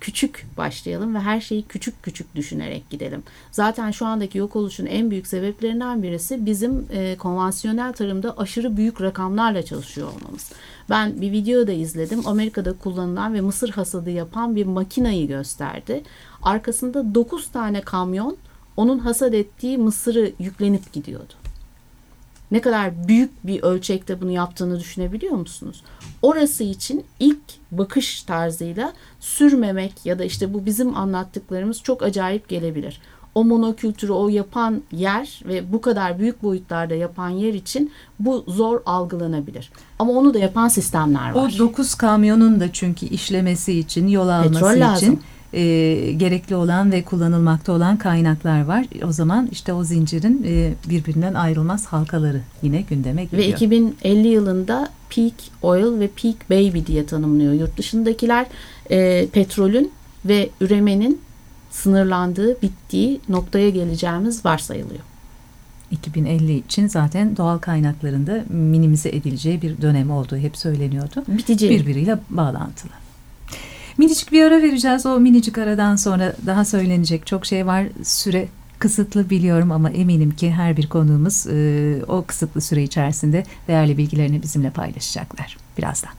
Speaker 2: Küçük başlayalım ve her şeyi küçük küçük düşünerek gidelim. Zaten şu andaki yok oluşun en büyük sebeplerinden birisi bizim e, konvansiyonel tarımda aşırı büyük rakamlarla çalışıyor olmamız. Ben bir video da izledim. Amerika'da kullanılan ve mısır hasadı yapan bir makinayı gösterdi. Arkasında 9 tane kamyon onun hasat ettiği mısırı yüklenip gidiyordu. Ne kadar büyük bir ölçekte bunu yaptığını düşünebiliyor musunuz? Orası için ilk bakış tarzıyla sürmemek ya da işte bu bizim anlattıklarımız çok acayip gelebilir. o monokültürü o yapan yer ve bu kadar büyük boyutlarda yapan yer için bu zor algılanabilir. Ama onu da yapan sistemler var.
Speaker 1: O 9 kamyonun da çünkü işlemesi için, yol alması
Speaker 2: Petrol
Speaker 1: için
Speaker 2: lazım.
Speaker 1: E, gerekli olan ve kullanılmakta olan kaynaklar var. O zaman işte o zincirin e, birbirinden ayrılmaz halkaları yine gündeme
Speaker 2: Ve
Speaker 1: geliyor.
Speaker 2: 2050 yılında peak oil ve peak baby diye tanımlıyor. Yurt dışındakiler e, petrolün ve üremenin sınırlandığı, bittiği noktaya geleceğimiz varsayılıyor.
Speaker 1: 2050 için zaten doğal kaynaklarında minimize edileceği bir dönem olduğu hep söyleniyordu.
Speaker 2: Bitici.
Speaker 1: Birbiriyle bağlantılı. Minicik bir ara vereceğiz. O minicik aradan sonra daha söylenecek çok şey var. Süre kısıtlı biliyorum ama eminim ki her bir konuğumuz e, o kısıtlı süre içerisinde değerli bilgilerini bizimle paylaşacaklar birazdan.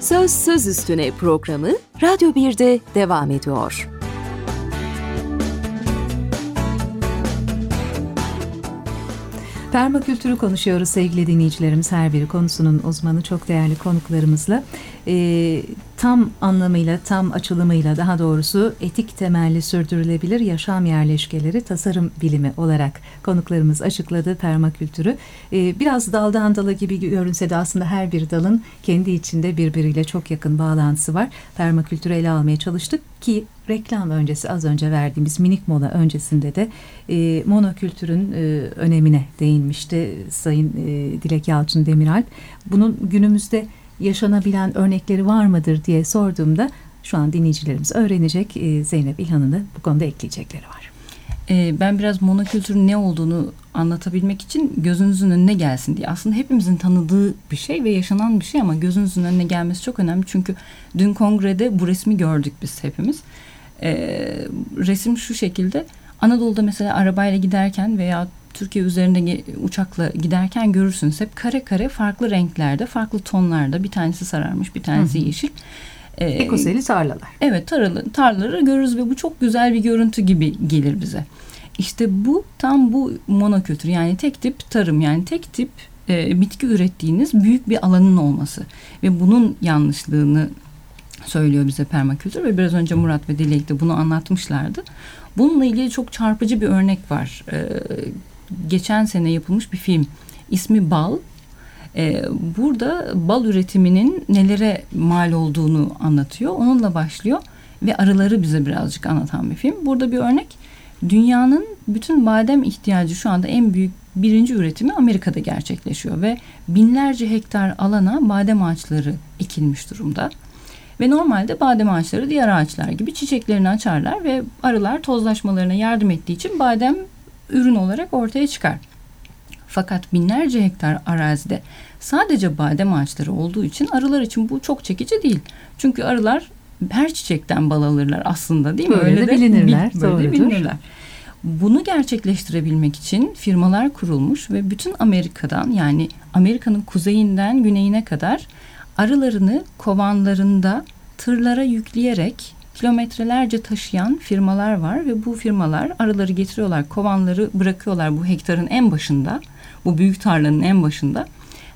Speaker 5: Söz Söz Üstüne programı Radyo 1'de devam ediyor.
Speaker 1: Permakültürü konuşuyoruz sevgili dinleyicilerimiz. Her biri konusunun uzmanı çok değerli konuklarımızla. Ee, tam anlamıyla, tam açılımıyla daha doğrusu etik temelli sürdürülebilir yaşam yerleşkeleri tasarım bilimi olarak konuklarımız açıkladı permakültürü. Ee, biraz daldan dala gibi görünse de aslında her bir dalın kendi içinde birbiriyle çok yakın bağlantısı var. Permakültürü ele almaya çalıştık ki reklam öncesi az önce verdiğimiz minik mola öncesinde de e, monokültürün e, önemine değinmişti Sayın e, Dilek Yalçın Demiralp. Bunun günümüzde yaşanabilen örnekleri var mıdır diye sorduğumda şu an dinleyicilerimiz öğrenecek. E, Zeynep İlhan'ın da bu konuda ekleyecekleri var.
Speaker 4: Ee, ben biraz monokültürün ne olduğunu anlatabilmek için gözünüzün önüne gelsin diye. Aslında hepimizin tanıdığı bir şey ve yaşanan bir şey ama gözünüzün önüne gelmesi çok önemli. Çünkü dün kongrede bu resmi gördük biz hepimiz. Ee, resim şu şekilde Anadolu'da mesela arabayla giderken veya Türkiye üzerinde uçakla giderken görürsünüz hep kare kare farklı renklerde, farklı tonlarda. Bir tanesi sararmış, bir tanesi
Speaker 1: Hı hı.
Speaker 4: yeşil. Ee,
Speaker 1: Ekoseli tarlalar.
Speaker 4: Evet tarlaları, tarlaları görürüz ve bu çok güzel bir görüntü gibi gelir bize. İşte bu tam bu monokültür yani tek tip tarım yani tek tip e, bitki ürettiğiniz büyük bir alanın olması ve bunun yanlışlığını söylüyor bize permakültür ve biraz önce Murat ve Dilek de bunu anlatmışlardı. Bununla ilgili çok çarpıcı bir örnek var. E, geçen sene yapılmış bir film. İsmi Bal. E, burada bal üretiminin nelere mal olduğunu anlatıyor. Onunla başlıyor ve arıları bize birazcık anlatan bir film. Burada bir örnek. Dünyanın bütün badem ihtiyacı şu anda en büyük birinci üretimi Amerika'da gerçekleşiyor ve binlerce hektar alana badem ağaçları ekilmiş durumda. Ve normalde badem ağaçları diğer ağaçlar gibi çiçeklerini açarlar ve arılar tozlaşmalarına yardım ettiği için badem ürün olarak ortaya çıkar. Fakat binlerce hektar arazide sadece badem ağaçları olduğu için arılar için bu çok çekici değil. Çünkü arılar her çiçekten bal alırlar aslında değil mi?
Speaker 1: Böyle de bilinirler,
Speaker 4: bil- böyle de bilinirler. Bunu gerçekleştirebilmek için firmalar kurulmuş ve bütün Amerika'dan yani Amerika'nın kuzeyinden güneyine kadar arılarını kovanlarında tırlara yükleyerek kilometrelerce taşıyan firmalar var ve bu firmalar arıları getiriyorlar, kovanları bırakıyorlar bu hektarın en başında, bu büyük tarlanın en başında.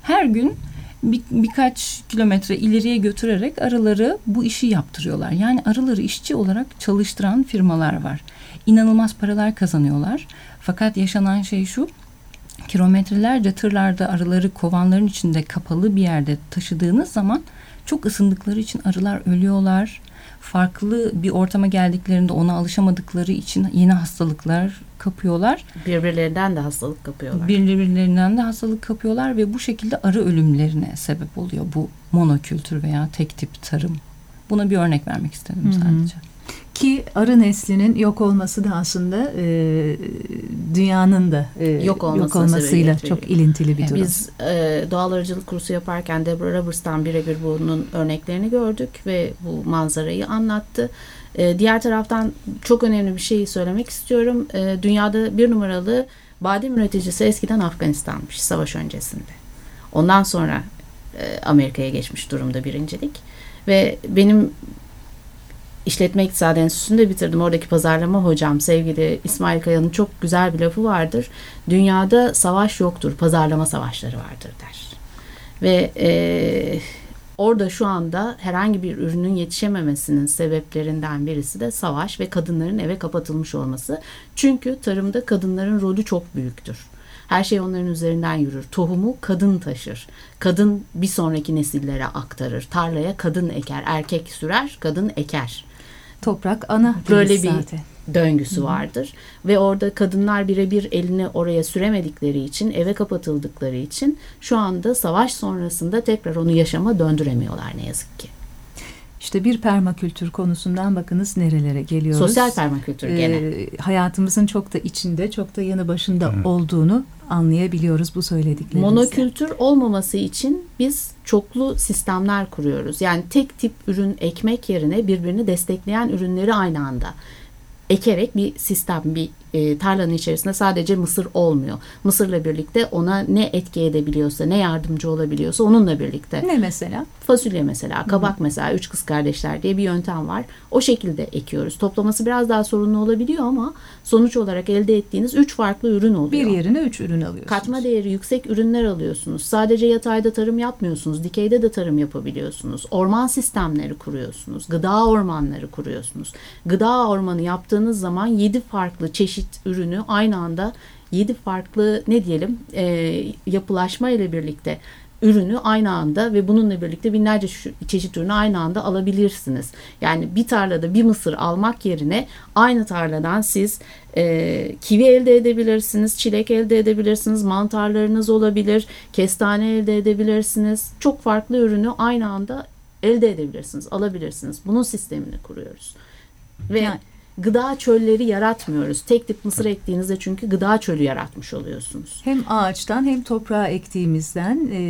Speaker 4: Her gün bir, birkaç kilometre ileriye götürerek arıları bu işi yaptırıyorlar. Yani arıları işçi olarak çalıştıran firmalar var. İnanılmaz paralar kazanıyorlar. Fakat yaşanan şey şu, kilometrelerce tırlarda arıları kovanların içinde kapalı bir yerde taşıdığınız zaman çok ısındıkları için arılar ölüyorlar. Farklı bir ortama geldiklerinde ona alışamadıkları için yeni hastalıklar kapıyorlar.
Speaker 2: Birbirlerinden de hastalık kapıyorlar.
Speaker 4: Birbirlerinden de hastalık kapıyorlar ve bu şekilde arı ölümlerine sebep oluyor bu monokültür veya tek tip tarım. Buna bir örnek vermek istedim
Speaker 1: Hı hı.
Speaker 4: sadece.
Speaker 1: Ki arı neslinin yok olması da aslında e, dünyanın da e,
Speaker 2: Yok olmasına
Speaker 1: olmasıyla
Speaker 2: sebebiyet
Speaker 1: çok ilintili bir
Speaker 2: Yani
Speaker 1: durum.
Speaker 2: Biz e, doğal arıcılık kursu yaparken Deborah Roberts'tan birebir bunun örneklerini gördük ve bu manzarayı anlattı. E, diğer taraftan çok önemli bir şeyi söylemek istiyorum. E, dünyada bir numaralı badem üreticisi eskiden Afganistan'mış savaş öncesinde. Ondan sonra e, Amerika'ya geçmiş durumda birincilik. Ve benim İşletme İktisadi Enstitüsü'nde bitirdim. Oradaki pazarlama hocam sevgili İsmail Kaya'nın çok güzel bir lafı vardır. Dünyada savaş yoktur, pazarlama savaşları vardır der. Ve e, orada şu anda herhangi bir ürünün yetişememesinin sebeplerinden birisi de savaş ve kadınların eve kapatılmış olması. Çünkü tarımda kadınların rolü çok büyüktür. Her şey onların üzerinden yürür. Tohumu kadın taşır. Kadın bir sonraki nesillere aktarır. Tarlaya kadın eker. Erkek sürer, kadın eker.
Speaker 1: Toprak ana
Speaker 2: Böyle bir
Speaker 1: zaten.
Speaker 2: döngüsü vardır. Ve orada kadınlar birebir elini oraya süremedikleri için, eve kapatıldıkları için şu anda savaş sonrasında tekrar onu yaşama döndüremiyorlar ne yazık ki.
Speaker 1: İşte bir permakültür konusundan bakınız nerelere geliyoruz.
Speaker 2: Sosyal permakültür gene.
Speaker 1: Ee, hayatımızın çok da içinde, çok da yanı başında olduğunu anlayabiliyoruz bu söylediklerimizle.
Speaker 2: Monokültür olmaması için biz çoklu sistemler kuruyoruz. Yani tek tip ürün ekmek yerine birbirini destekleyen ürünleri aynı anda ekerek bir sistem, bir e, tarlanın içerisinde sadece mısır olmuyor. Mısırla birlikte ona ne etki edebiliyorsa, ne yardımcı olabiliyorsa onunla birlikte.
Speaker 1: Ne mesela?
Speaker 2: Fasulye mesela, kabak mesela, üç kız kardeşler diye bir yöntem var. O şekilde ekiyoruz. Toplaması biraz daha sorunlu olabiliyor ama sonuç olarak elde ettiğiniz üç farklı ürün oluyor.
Speaker 1: Bir yerine üç ürün alıyorsunuz.
Speaker 2: Katma değeri yüksek ürünler alıyorsunuz. Sadece yatayda tarım yapmıyorsunuz. Dikeyde de tarım yapabiliyorsunuz. Orman sistemleri kuruyorsunuz. Gıda ormanları kuruyorsunuz. Gıda ormanı yaptığınız zaman 7 farklı çeşit ürünü aynı anda 7 farklı ne diyelim e, yapılaşma ile birlikte ürünü aynı anda ve bununla birlikte binlerce çeşit ürünü aynı anda alabilirsiniz. Yani bir tarlada bir mısır almak yerine aynı tarladan siz e, kivi elde edebilirsiniz, çilek elde edebilirsiniz, mantarlarınız olabilir, kestane elde edebilirsiniz. Çok farklı ürünü aynı anda elde edebilirsiniz, alabilirsiniz. Bunun sistemini kuruyoruz. Ve
Speaker 1: Yani-
Speaker 2: gıda çölleri yaratmıyoruz. Tek tip mısır ektiğinizde çünkü gıda çölü yaratmış oluyorsunuz.
Speaker 1: Hem ağaçtan hem toprağa ektiğimizden, e,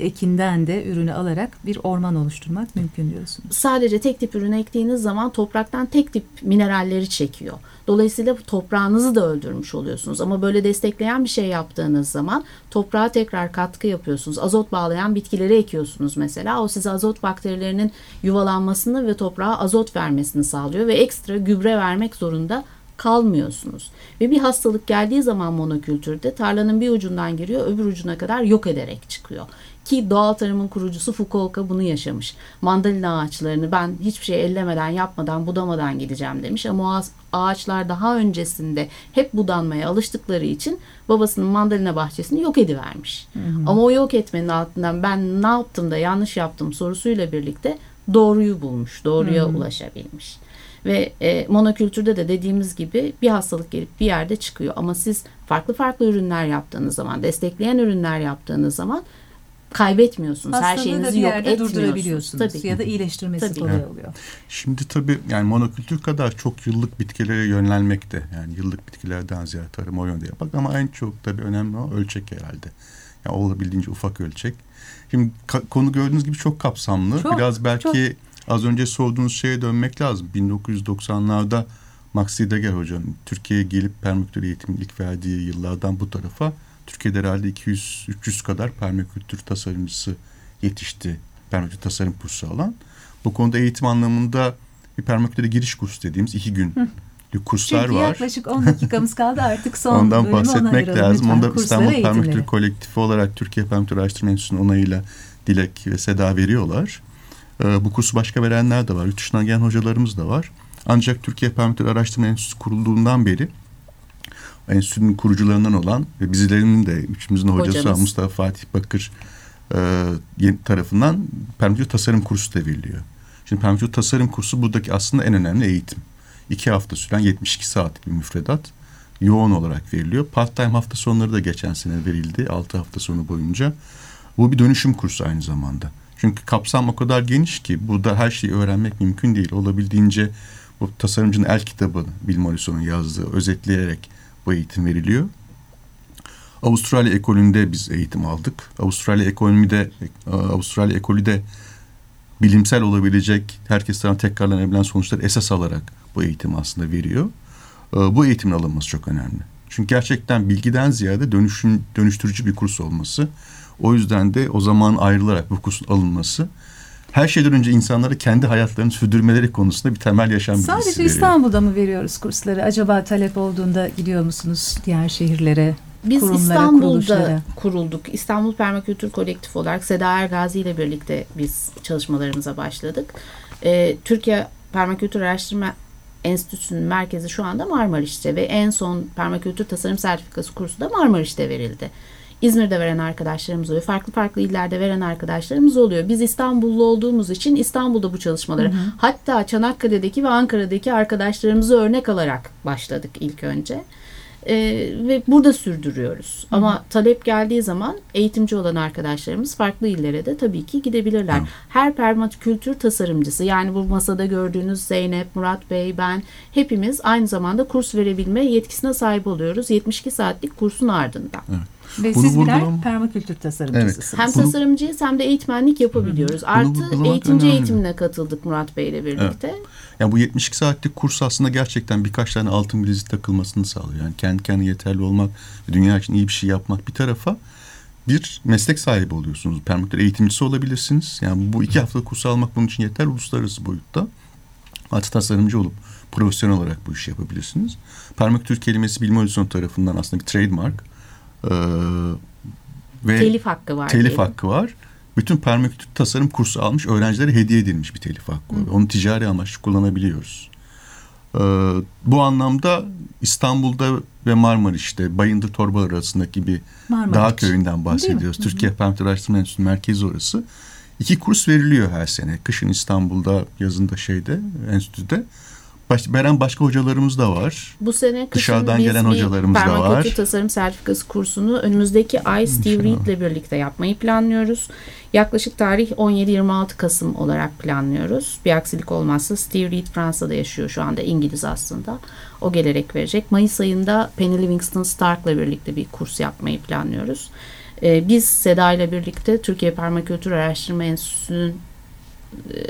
Speaker 1: ekinden de ürünü alarak bir orman oluşturmak mümkün diyorsunuz.
Speaker 2: sadece tek tip ürün ektiğiniz zaman topraktan tek tip mineralleri çekiyor. Dolayısıyla toprağınızı da öldürmüş oluyorsunuz. Ama böyle destekleyen bir şey yaptığınız zaman toprağa tekrar katkı yapıyorsunuz. Azot bağlayan bitkileri ekiyorsunuz mesela. O size azot bakterilerinin yuvalanmasını ve toprağa azot vermesini sağlıyor ve ekstra gübre vermek zorunda kalmıyorsunuz. Ve bir hastalık geldiği zaman monokültürde tarlanın bir ucundan giriyor öbür ucuna kadar yok ederek çıkıyor. Ki doğal tarımın kurucusu Fukuoka bunu yaşamış. Mandalina ağaçlarını ben hiçbir şey ellemeden, yapmadan, budamadan gideceğim demiş. Ama o ağaç- ağaçlar daha öncesinde hep budanmaya alıştıkları için babasının mandalina bahçesini yok edivermiş. Ama o yok etmenin altından ben ne yaptım da yanlış yaptım sorusuyla birlikte doğruyu bulmuş, doğruya ulaşabilmiş. Ve e, monokültürde de dediğimiz gibi bir hastalık gelip bir yerde çıkıyor. Ama siz farklı farklı ürünler yaptığınız zaman, destekleyen ürünler yaptığınız zaman kaybetmiyorsunuz. Her
Speaker 1: Hastalığı da
Speaker 2: şeyinizi yok
Speaker 1: yerde
Speaker 2: etmiyorsunuz.
Speaker 1: durdurabiliyorsunuz
Speaker 2: Tabii.
Speaker 1: ya da iyileştirmesi
Speaker 2: Tabii.
Speaker 1: kolay oluyor.
Speaker 3: Şimdi tabii yani monokültür kadar çok yıllık bitkilere yönelmekte. Yani yıllık bitkilerden ziyade tarım o yönde yapmak ama en çok tabii önemli o ölçek herhalde. Yani olabildiğince ufak ölçek. Şimdi ka- konu gördüğünüz gibi çok kapsamlı.
Speaker 1: Çok,
Speaker 3: Biraz belki az önce sorduğunuz şeye dönmek lazım. 1990'larda Max Deger hocanın Türkiye'ye gelip permakültür eğitimi ilk verdiği yıllardan bu tarafa Türkiye'de herhalde 200-300 kadar permakültür tasarımcısı yetişti. Permakültür tasarım kursu alan. Bu konuda eğitim anlamında bir permakültüre giriş kursu dediğimiz iki gün kurslar
Speaker 1: Çünkü
Speaker 3: var.
Speaker 1: yaklaşık 10 dakikamız kaldı artık son
Speaker 3: Ondan bahsetmek lazım.
Speaker 1: lütfen.
Speaker 3: Onda
Speaker 1: Kurslara,
Speaker 3: İstanbul. Permakültür Kolektifi olarak Türkiye Permakültür Araştırma Enstitüsü'nün onayıyla Dilek ve Seda veriyorlar. Ee, bu kursu başka verenler de var. Yurt dışından gelen hocalarımız da var. Ancak Türkiye Permakültür Araştırma Enstitüsü kurulduğundan beri enstitünün kurucularından olan ve bizlerinin de üçümüzün hocası
Speaker 2: Hocamız.
Speaker 3: Mustafa Fatih Bakır e, tarafından permakültür tasarım kursu da veriliyor. Şimdi permakültür tasarım kursu buradaki aslında en önemli eğitim. İki hafta süren 72 saat bir müfredat yoğun olarak veriliyor. Part time hafta sonları da geçen sene verildi. 6 hafta sonu boyunca. Bu bir dönüşüm kursu aynı zamanda. Çünkü kapsam o kadar geniş ki burada her şeyi öğrenmek mümkün değil. Olabildiğince bu tasarımcının el kitabını Bill Morrison'un yazdığı özetleyerek bu eğitim veriliyor. Avustralya ekolünde biz eğitim aldık. Avustralya ekonomide Avustralya ekolü de bilimsel olabilecek herkes tarafından tekrarlanabilen sonuçları esas alarak bu eğitimi aslında veriyor. Ee, Bu eğitimin alınması çok önemli. Çünkü gerçekten bilgiden ziyade dönüşüm, dönüştürücü bir kurs olması. O yüzden de o zaman ayrılarak bu kursun alınması her şeyden önce insanlara kendi hayatlarını sürdürmeleri konusunda bir temel yaşam bilgisi
Speaker 1: Sadece
Speaker 3: veriyor.
Speaker 1: İstanbul'da mı veriyoruz kursları? Acaba talep olduğunda gidiyor musunuz diğer şehirlere?
Speaker 2: Biz
Speaker 1: kurumlara,
Speaker 2: İstanbul'da
Speaker 1: kuruluşlara.
Speaker 2: kurulduk. İstanbul Permakültür Kolektif olarak Seda Ergazi ile birlikte biz çalışmalarımıza başladık. Ee, Türkiye Permakültür Araştırma Enstitüsü'nün merkezi şu anda Marmaris'te ve en son permakültür tasarım sertifikası kursu da Marmaris'te verildi. İzmir'de veren arkadaşlarımız oluyor. Farklı farklı illerde veren arkadaşlarımız oluyor. Biz İstanbullu olduğumuz için İstanbul'da bu çalışmaları hatta Çanakkale'deki ve Ankara'daki arkadaşlarımızı örnek alarak başladık ilk önce. Ee, ve burada sürdürüyoruz. Ama talep geldiği zaman eğitimci olan arkadaşlarımız farklı illere de tabii ki gidebilirler. Her permakültür tasarımcısı yani bu masada gördüğünüz Zeynep, Murat Bey, ben hepimiz aynı zamanda kurs verebilme yetkisine sahip oluyoruz. 72 saatlik kursun ardından.
Speaker 1: Ve
Speaker 3: Bunu
Speaker 1: siz birer
Speaker 3: vurgulam-
Speaker 1: permakültür tasarımcısısınız.
Speaker 2: Hem
Speaker 3: Bunu-
Speaker 2: tasarımcıyız hem de eğitmenlik yapabiliyoruz. Artı
Speaker 3: vurgulamak
Speaker 2: eğitimci
Speaker 3: önemli.
Speaker 2: eğitimine katıldık Murat Bey ile birlikte.
Speaker 3: Yani bu 72 saatlik kurs aslında gerçekten birkaç tane altın bilezik takılmasını sağlıyor. Yani kendi kendine yeterli olmak, dünya için iyi bir şey yapmak bir tarafa bir meslek sahibi oluyorsunuz. Permakültür eğitimcisi olabilirsiniz. Yani bu iki hafta kursu almak bunun için yeter uluslararası boyutta. Hatta tasarımcı olup profesyonel olarak bu işi yapabilirsiniz. Permakültür kelimesi Bilim Horizon tarafından aslında bir trademark. Ee, ve
Speaker 2: Telif hakkı var.
Speaker 3: telif
Speaker 2: diyelim.
Speaker 3: hakkı var. Bütün permakültür tasarım kursu almış öğrencilere hediye edilmiş bir telif hakkı var. Onu ticari amaçlı kullanabiliyoruz. Ee, bu anlamda İstanbul'da ve Marmaris'te Bayındır Torbalar arasındaki bir
Speaker 1: Marmaris.
Speaker 3: dağ köyünden bahsediyoruz. Türkiye Permakültür Araştırma Enstitüsü merkezi orası. İki kurs veriliyor her sene. Kışın İstanbul'da, yazın da şeyde, enstitüde. Baş, veren başka hocalarımız da var.
Speaker 2: Bu sene
Speaker 3: Dışarıdan gelen hocalarımız da var.
Speaker 2: tasarım sertifikası kursunu önümüzdeki ay Steve Reed ile birlikte yapmayı planlıyoruz. Yaklaşık tarih 17-26 Kasım olarak planlıyoruz. Bir aksilik olmazsa Steve Reed Fransa'da yaşıyor şu anda İngiliz aslında. O gelerek verecek. Mayıs ayında Penny Livingston Stark'la birlikte bir kurs yapmayı planlıyoruz. Ee, biz Seda ile birlikte Türkiye Permakültür Araştırma Enstitüsü'nün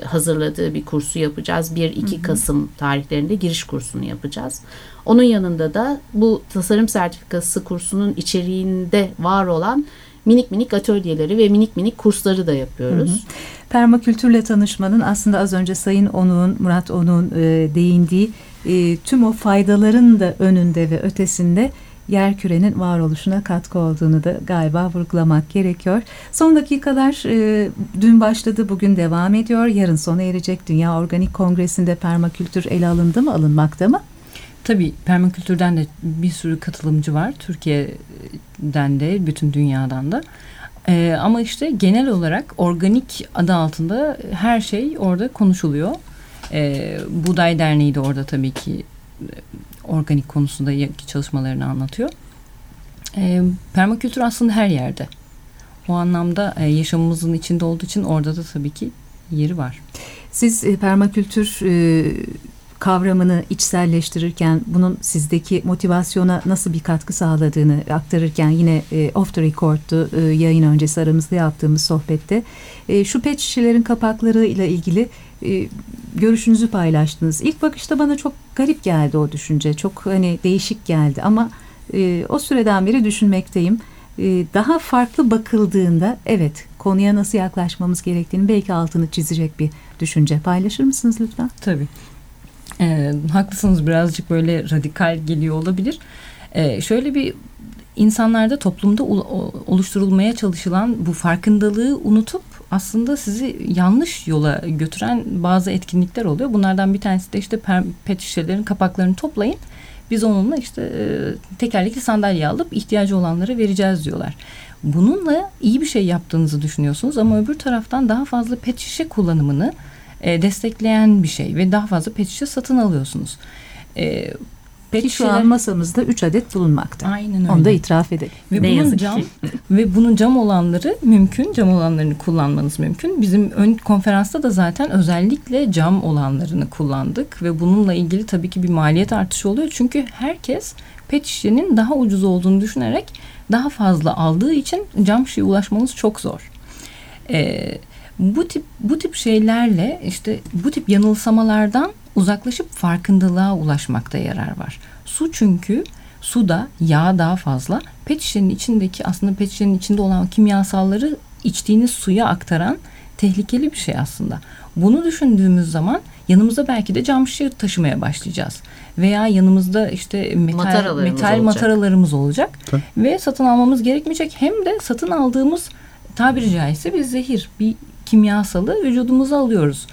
Speaker 2: hazırladığı bir kursu yapacağız. 1-2 Kasım tarihlerinde giriş kursunu yapacağız. Onun yanında da bu tasarım sertifikası kursunun içeriğinde var olan minik minik atölyeleri ve minik minik kursları da yapıyoruz.
Speaker 1: Permakültürle tanışmanın aslında az önce Sayın Onuk'un, Murat Onuk'un e, değindiği e, tüm o faydaların da önünde ve ötesinde yer kürenin varoluşuna katkı olduğunu da galiba vurgulamak gerekiyor. Son dakikalar e, dün başladı, bugün devam ediyor. Yarın sona erecek Dünya Organik Kongresi'nde permakültür ele alındı mı, alınmakta mı?
Speaker 4: Tabii permakültürden de bir sürü katılımcı var. Türkiye'den de bütün dünyadan da. Ee, ama işte genel olarak organik adı altında her şey orada konuşuluyor. Ee, Buğday Derneği de orada tabii ki organik konusunda çalışmalarını anlatıyor. Ee, permakültür aslında her yerde. O anlamda e, yaşamımızın içinde olduğu için orada da tabii ki yeri var.
Speaker 1: Siz e, permakültür e, kavramını içselleştirirken bunun sizdeki motivasyona nasıl bir katkı sağladığını aktarırken yine e, off the record'tu e, yayın öncesi aramızda yaptığımız sohbette e, şu pet şişelerin kapakları ile ilgili e, görüşünüzü paylaştınız. İlk bakışta bana çok garip geldi o düşünce. Çok hani değişik geldi ama e, o süreden beri düşünmekteyim. E, daha farklı bakıldığında evet konuya nasıl yaklaşmamız gerektiğini belki altını çizecek bir düşünce. Paylaşır mısınız lütfen?
Speaker 4: Tabii. Ee, haklısınız birazcık böyle radikal geliyor olabilir. Ee, şöyle bir insanlarda toplumda oluşturulmaya çalışılan bu farkındalığı unutup aslında sizi yanlış yola götüren bazı etkinlikler oluyor. Bunlardan bir tanesi de işte pet şişelerin kapaklarını toplayın. Biz onunla işte e, tekerlekli sandalye alıp ihtiyacı olanlara vereceğiz diyorlar. Bununla iyi bir şey yaptığınızı düşünüyorsunuz ama öbür taraftan daha fazla pet şişe kullanımını e, destekleyen bir şey ve daha fazla pet şişe satın alıyorsunuz. E,
Speaker 1: pet şu an masamızda 3 adet bulunmakta.
Speaker 4: Aynen öyle.
Speaker 1: Onu da itiraf edelim.
Speaker 4: Ve
Speaker 1: ne
Speaker 4: bunun cam ve bunun cam olanları mümkün. Cam olanlarını kullanmanız mümkün. Bizim ön konferansta da zaten özellikle cam olanlarını kullandık ve bununla ilgili tabii ki bir maliyet artışı oluyor. Çünkü herkes pet şişenin daha ucuz olduğunu düşünerek daha fazla aldığı için cam şişeye ulaşmanız çok zor. Eee bu tip bu tip şeylerle işte bu tip yanılsamalardan uzaklaşıp farkındalığa ulaşmakta yarar var. Su çünkü suda yağ daha fazla. Pet şişenin içindeki aslında pet şişenin içinde olan kimyasalları içtiğiniz suya aktaran tehlikeli bir şey aslında. Bunu düşündüğümüz zaman yanımıza belki de cam şişe taşımaya başlayacağız. Veya yanımızda işte metal
Speaker 2: Mataralarımız
Speaker 4: metal
Speaker 2: olacak.
Speaker 4: mataralarımız olacak.
Speaker 3: Tabii.
Speaker 4: Ve satın almamız gerekmeyecek. Hem de satın aldığımız tabiri caizse bir zehir, bir kimyasalı vücudumuza alıyoruz.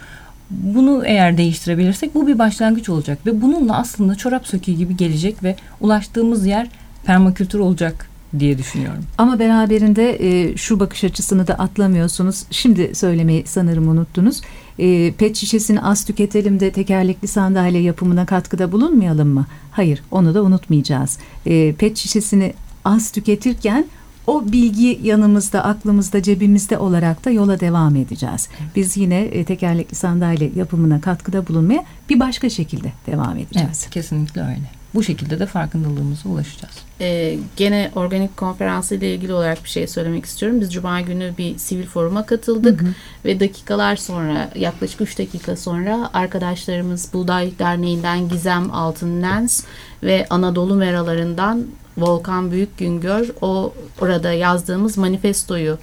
Speaker 4: Bunu eğer değiştirebilirsek bu bir başlangıç olacak ve bununla aslında çorap söküğü gibi gelecek ve ulaştığımız yer permakültür olacak diye düşünüyorum.
Speaker 1: Ama beraberinde e, şu bakış açısını da atlamıyorsunuz. Şimdi söylemeyi sanırım unuttunuz. E, pet şişesini az tüketelim de tekerlekli sandalye yapımına katkıda bulunmayalım mı? Hayır, onu da unutmayacağız. E, pet şişesini az tüketirken o bilgi yanımızda, aklımızda, cebimizde olarak da yola devam edeceğiz. Biz yine e, tekerlekli sandalye yapımına katkıda bulunmaya bir başka şekilde devam edeceğiz.
Speaker 4: Evet, kesinlikle öyle. Bu şekilde de farkındalığımıza ulaşacağız.
Speaker 2: Ee, gene organik konferansı ile ilgili olarak bir şey söylemek istiyorum. Biz Cuma günü bir sivil foruma katıldık ve dakikalar sonra yaklaşık 3 dakika sonra arkadaşlarımız Buğday Derneği'nden Gizem Altın Lens ve Anadolu Meralarından Volkan Büyük Güngör o orada yazdığımız manifestoyu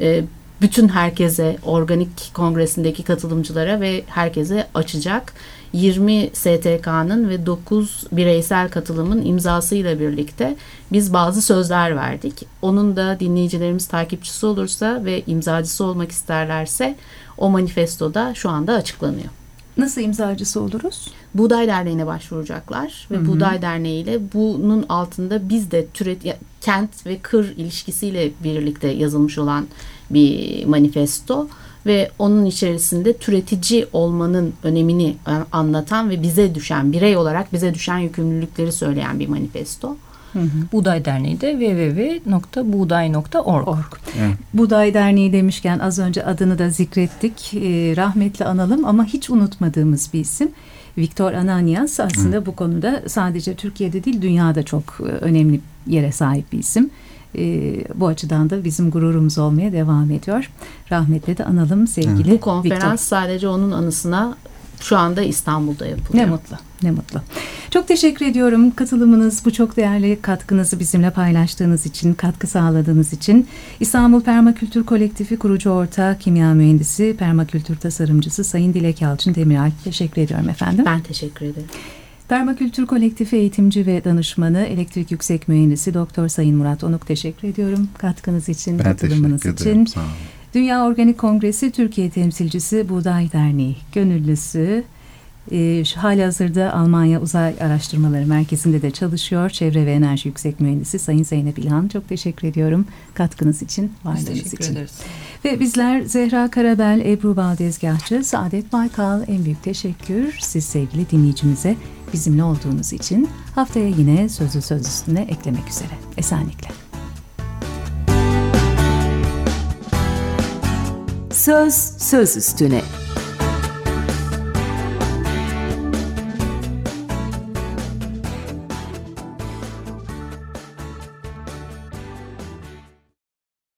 Speaker 2: e, bütün herkese organik kongresindeki katılımcılara ve herkese açacak. 20 STK'nın ve 9 bireysel katılımın imzasıyla birlikte biz bazı sözler verdik. Onun da dinleyicilerimiz takipçisi olursa ve imzacısı olmak isterlerse o manifestoda şu anda açıklanıyor.
Speaker 1: Nasıl imzacısı oluruz?
Speaker 2: Buğday Derneği'ne başvuracaklar ve Buğday Derneği ile bunun altında biz de türet ya- kent ve kır ilişkisiyle birlikte yazılmış olan bir manifesto ve onun içerisinde türetici olmanın önemini a- anlatan ve bize düşen birey olarak bize düşen yükümlülükleri söyleyen bir manifesto.
Speaker 4: Buğday Derneği de www.buğday.org.
Speaker 1: Org. Buğday Derneği demişken az önce adını da zikrettik. Ee, rahmetli analım ama hiç unutmadığımız bir isim. Viktor Ananias aslında bu konuda sadece Türkiye'de değil dünyada çok e, önemli yere sahip bir isim. Ee, bu açıdan da bizim gururumuz olmaya devam ediyor. Rahmetle de analım sevgili
Speaker 2: Bu konferans
Speaker 1: Viktor.
Speaker 2: sadece onun anısına şu anda İstanbul'da yapılıyor.
Speaker 1: Ne mutlu, ne mutlu. Çok teşekkür ediyorum katılımınız, bu çok değerli katkınızı bizimle paylaştığınız için, katkı sağladığınız için. İstanbul Permakültür Kolektifi kurucu ortağı, kimya mühendisi, permakültür tasarımcısı Sayın Dilek Yalçın Demiral. Teşekkür ediyorum efendim.
Speaker 2: Ben teşekkür ederim.
Speaker 1: Permakültür Kolektifi eğitimci ve danışmanı, elektrik yüksek mühendisi Doktor Sayın Murat Onuk teşekkür ediyorum katkınız için,
Speaker 3: Ben
Speaker 1: katılımınız
Speaker 3: teşekkür
Speaker 1: için.
Speaker 3: ederim. Sağ olun.
Speaker 1: Dünya Organik Kongresi Türkiye temsilcisi Buğday Derneği gönüllüsü. E, şu halihazırda Almanya Uzay Araştırmaları Merkezi'nde de çalışıyor. Çevre ve Enerji Yüksek Mühendisi Sayın Zeynep İlhan. Çok teşekkür ediyorum katkınız için, varlığınız
Speaker 4: teşekkür
Speaker 1: için.
Speaker 4: ederiz.
Speaker 1: Ve bizler Zehra Karabel, Ebru Baldezgahçı, Saadet Baykal en büyük teşekkür siz sevgili dinleyicimize bizimle olduğunuz için. Haftaya yine sözü söz üstüne eklemek üzere. Esenlikle.
Speaker 5: Söz söz üstüne.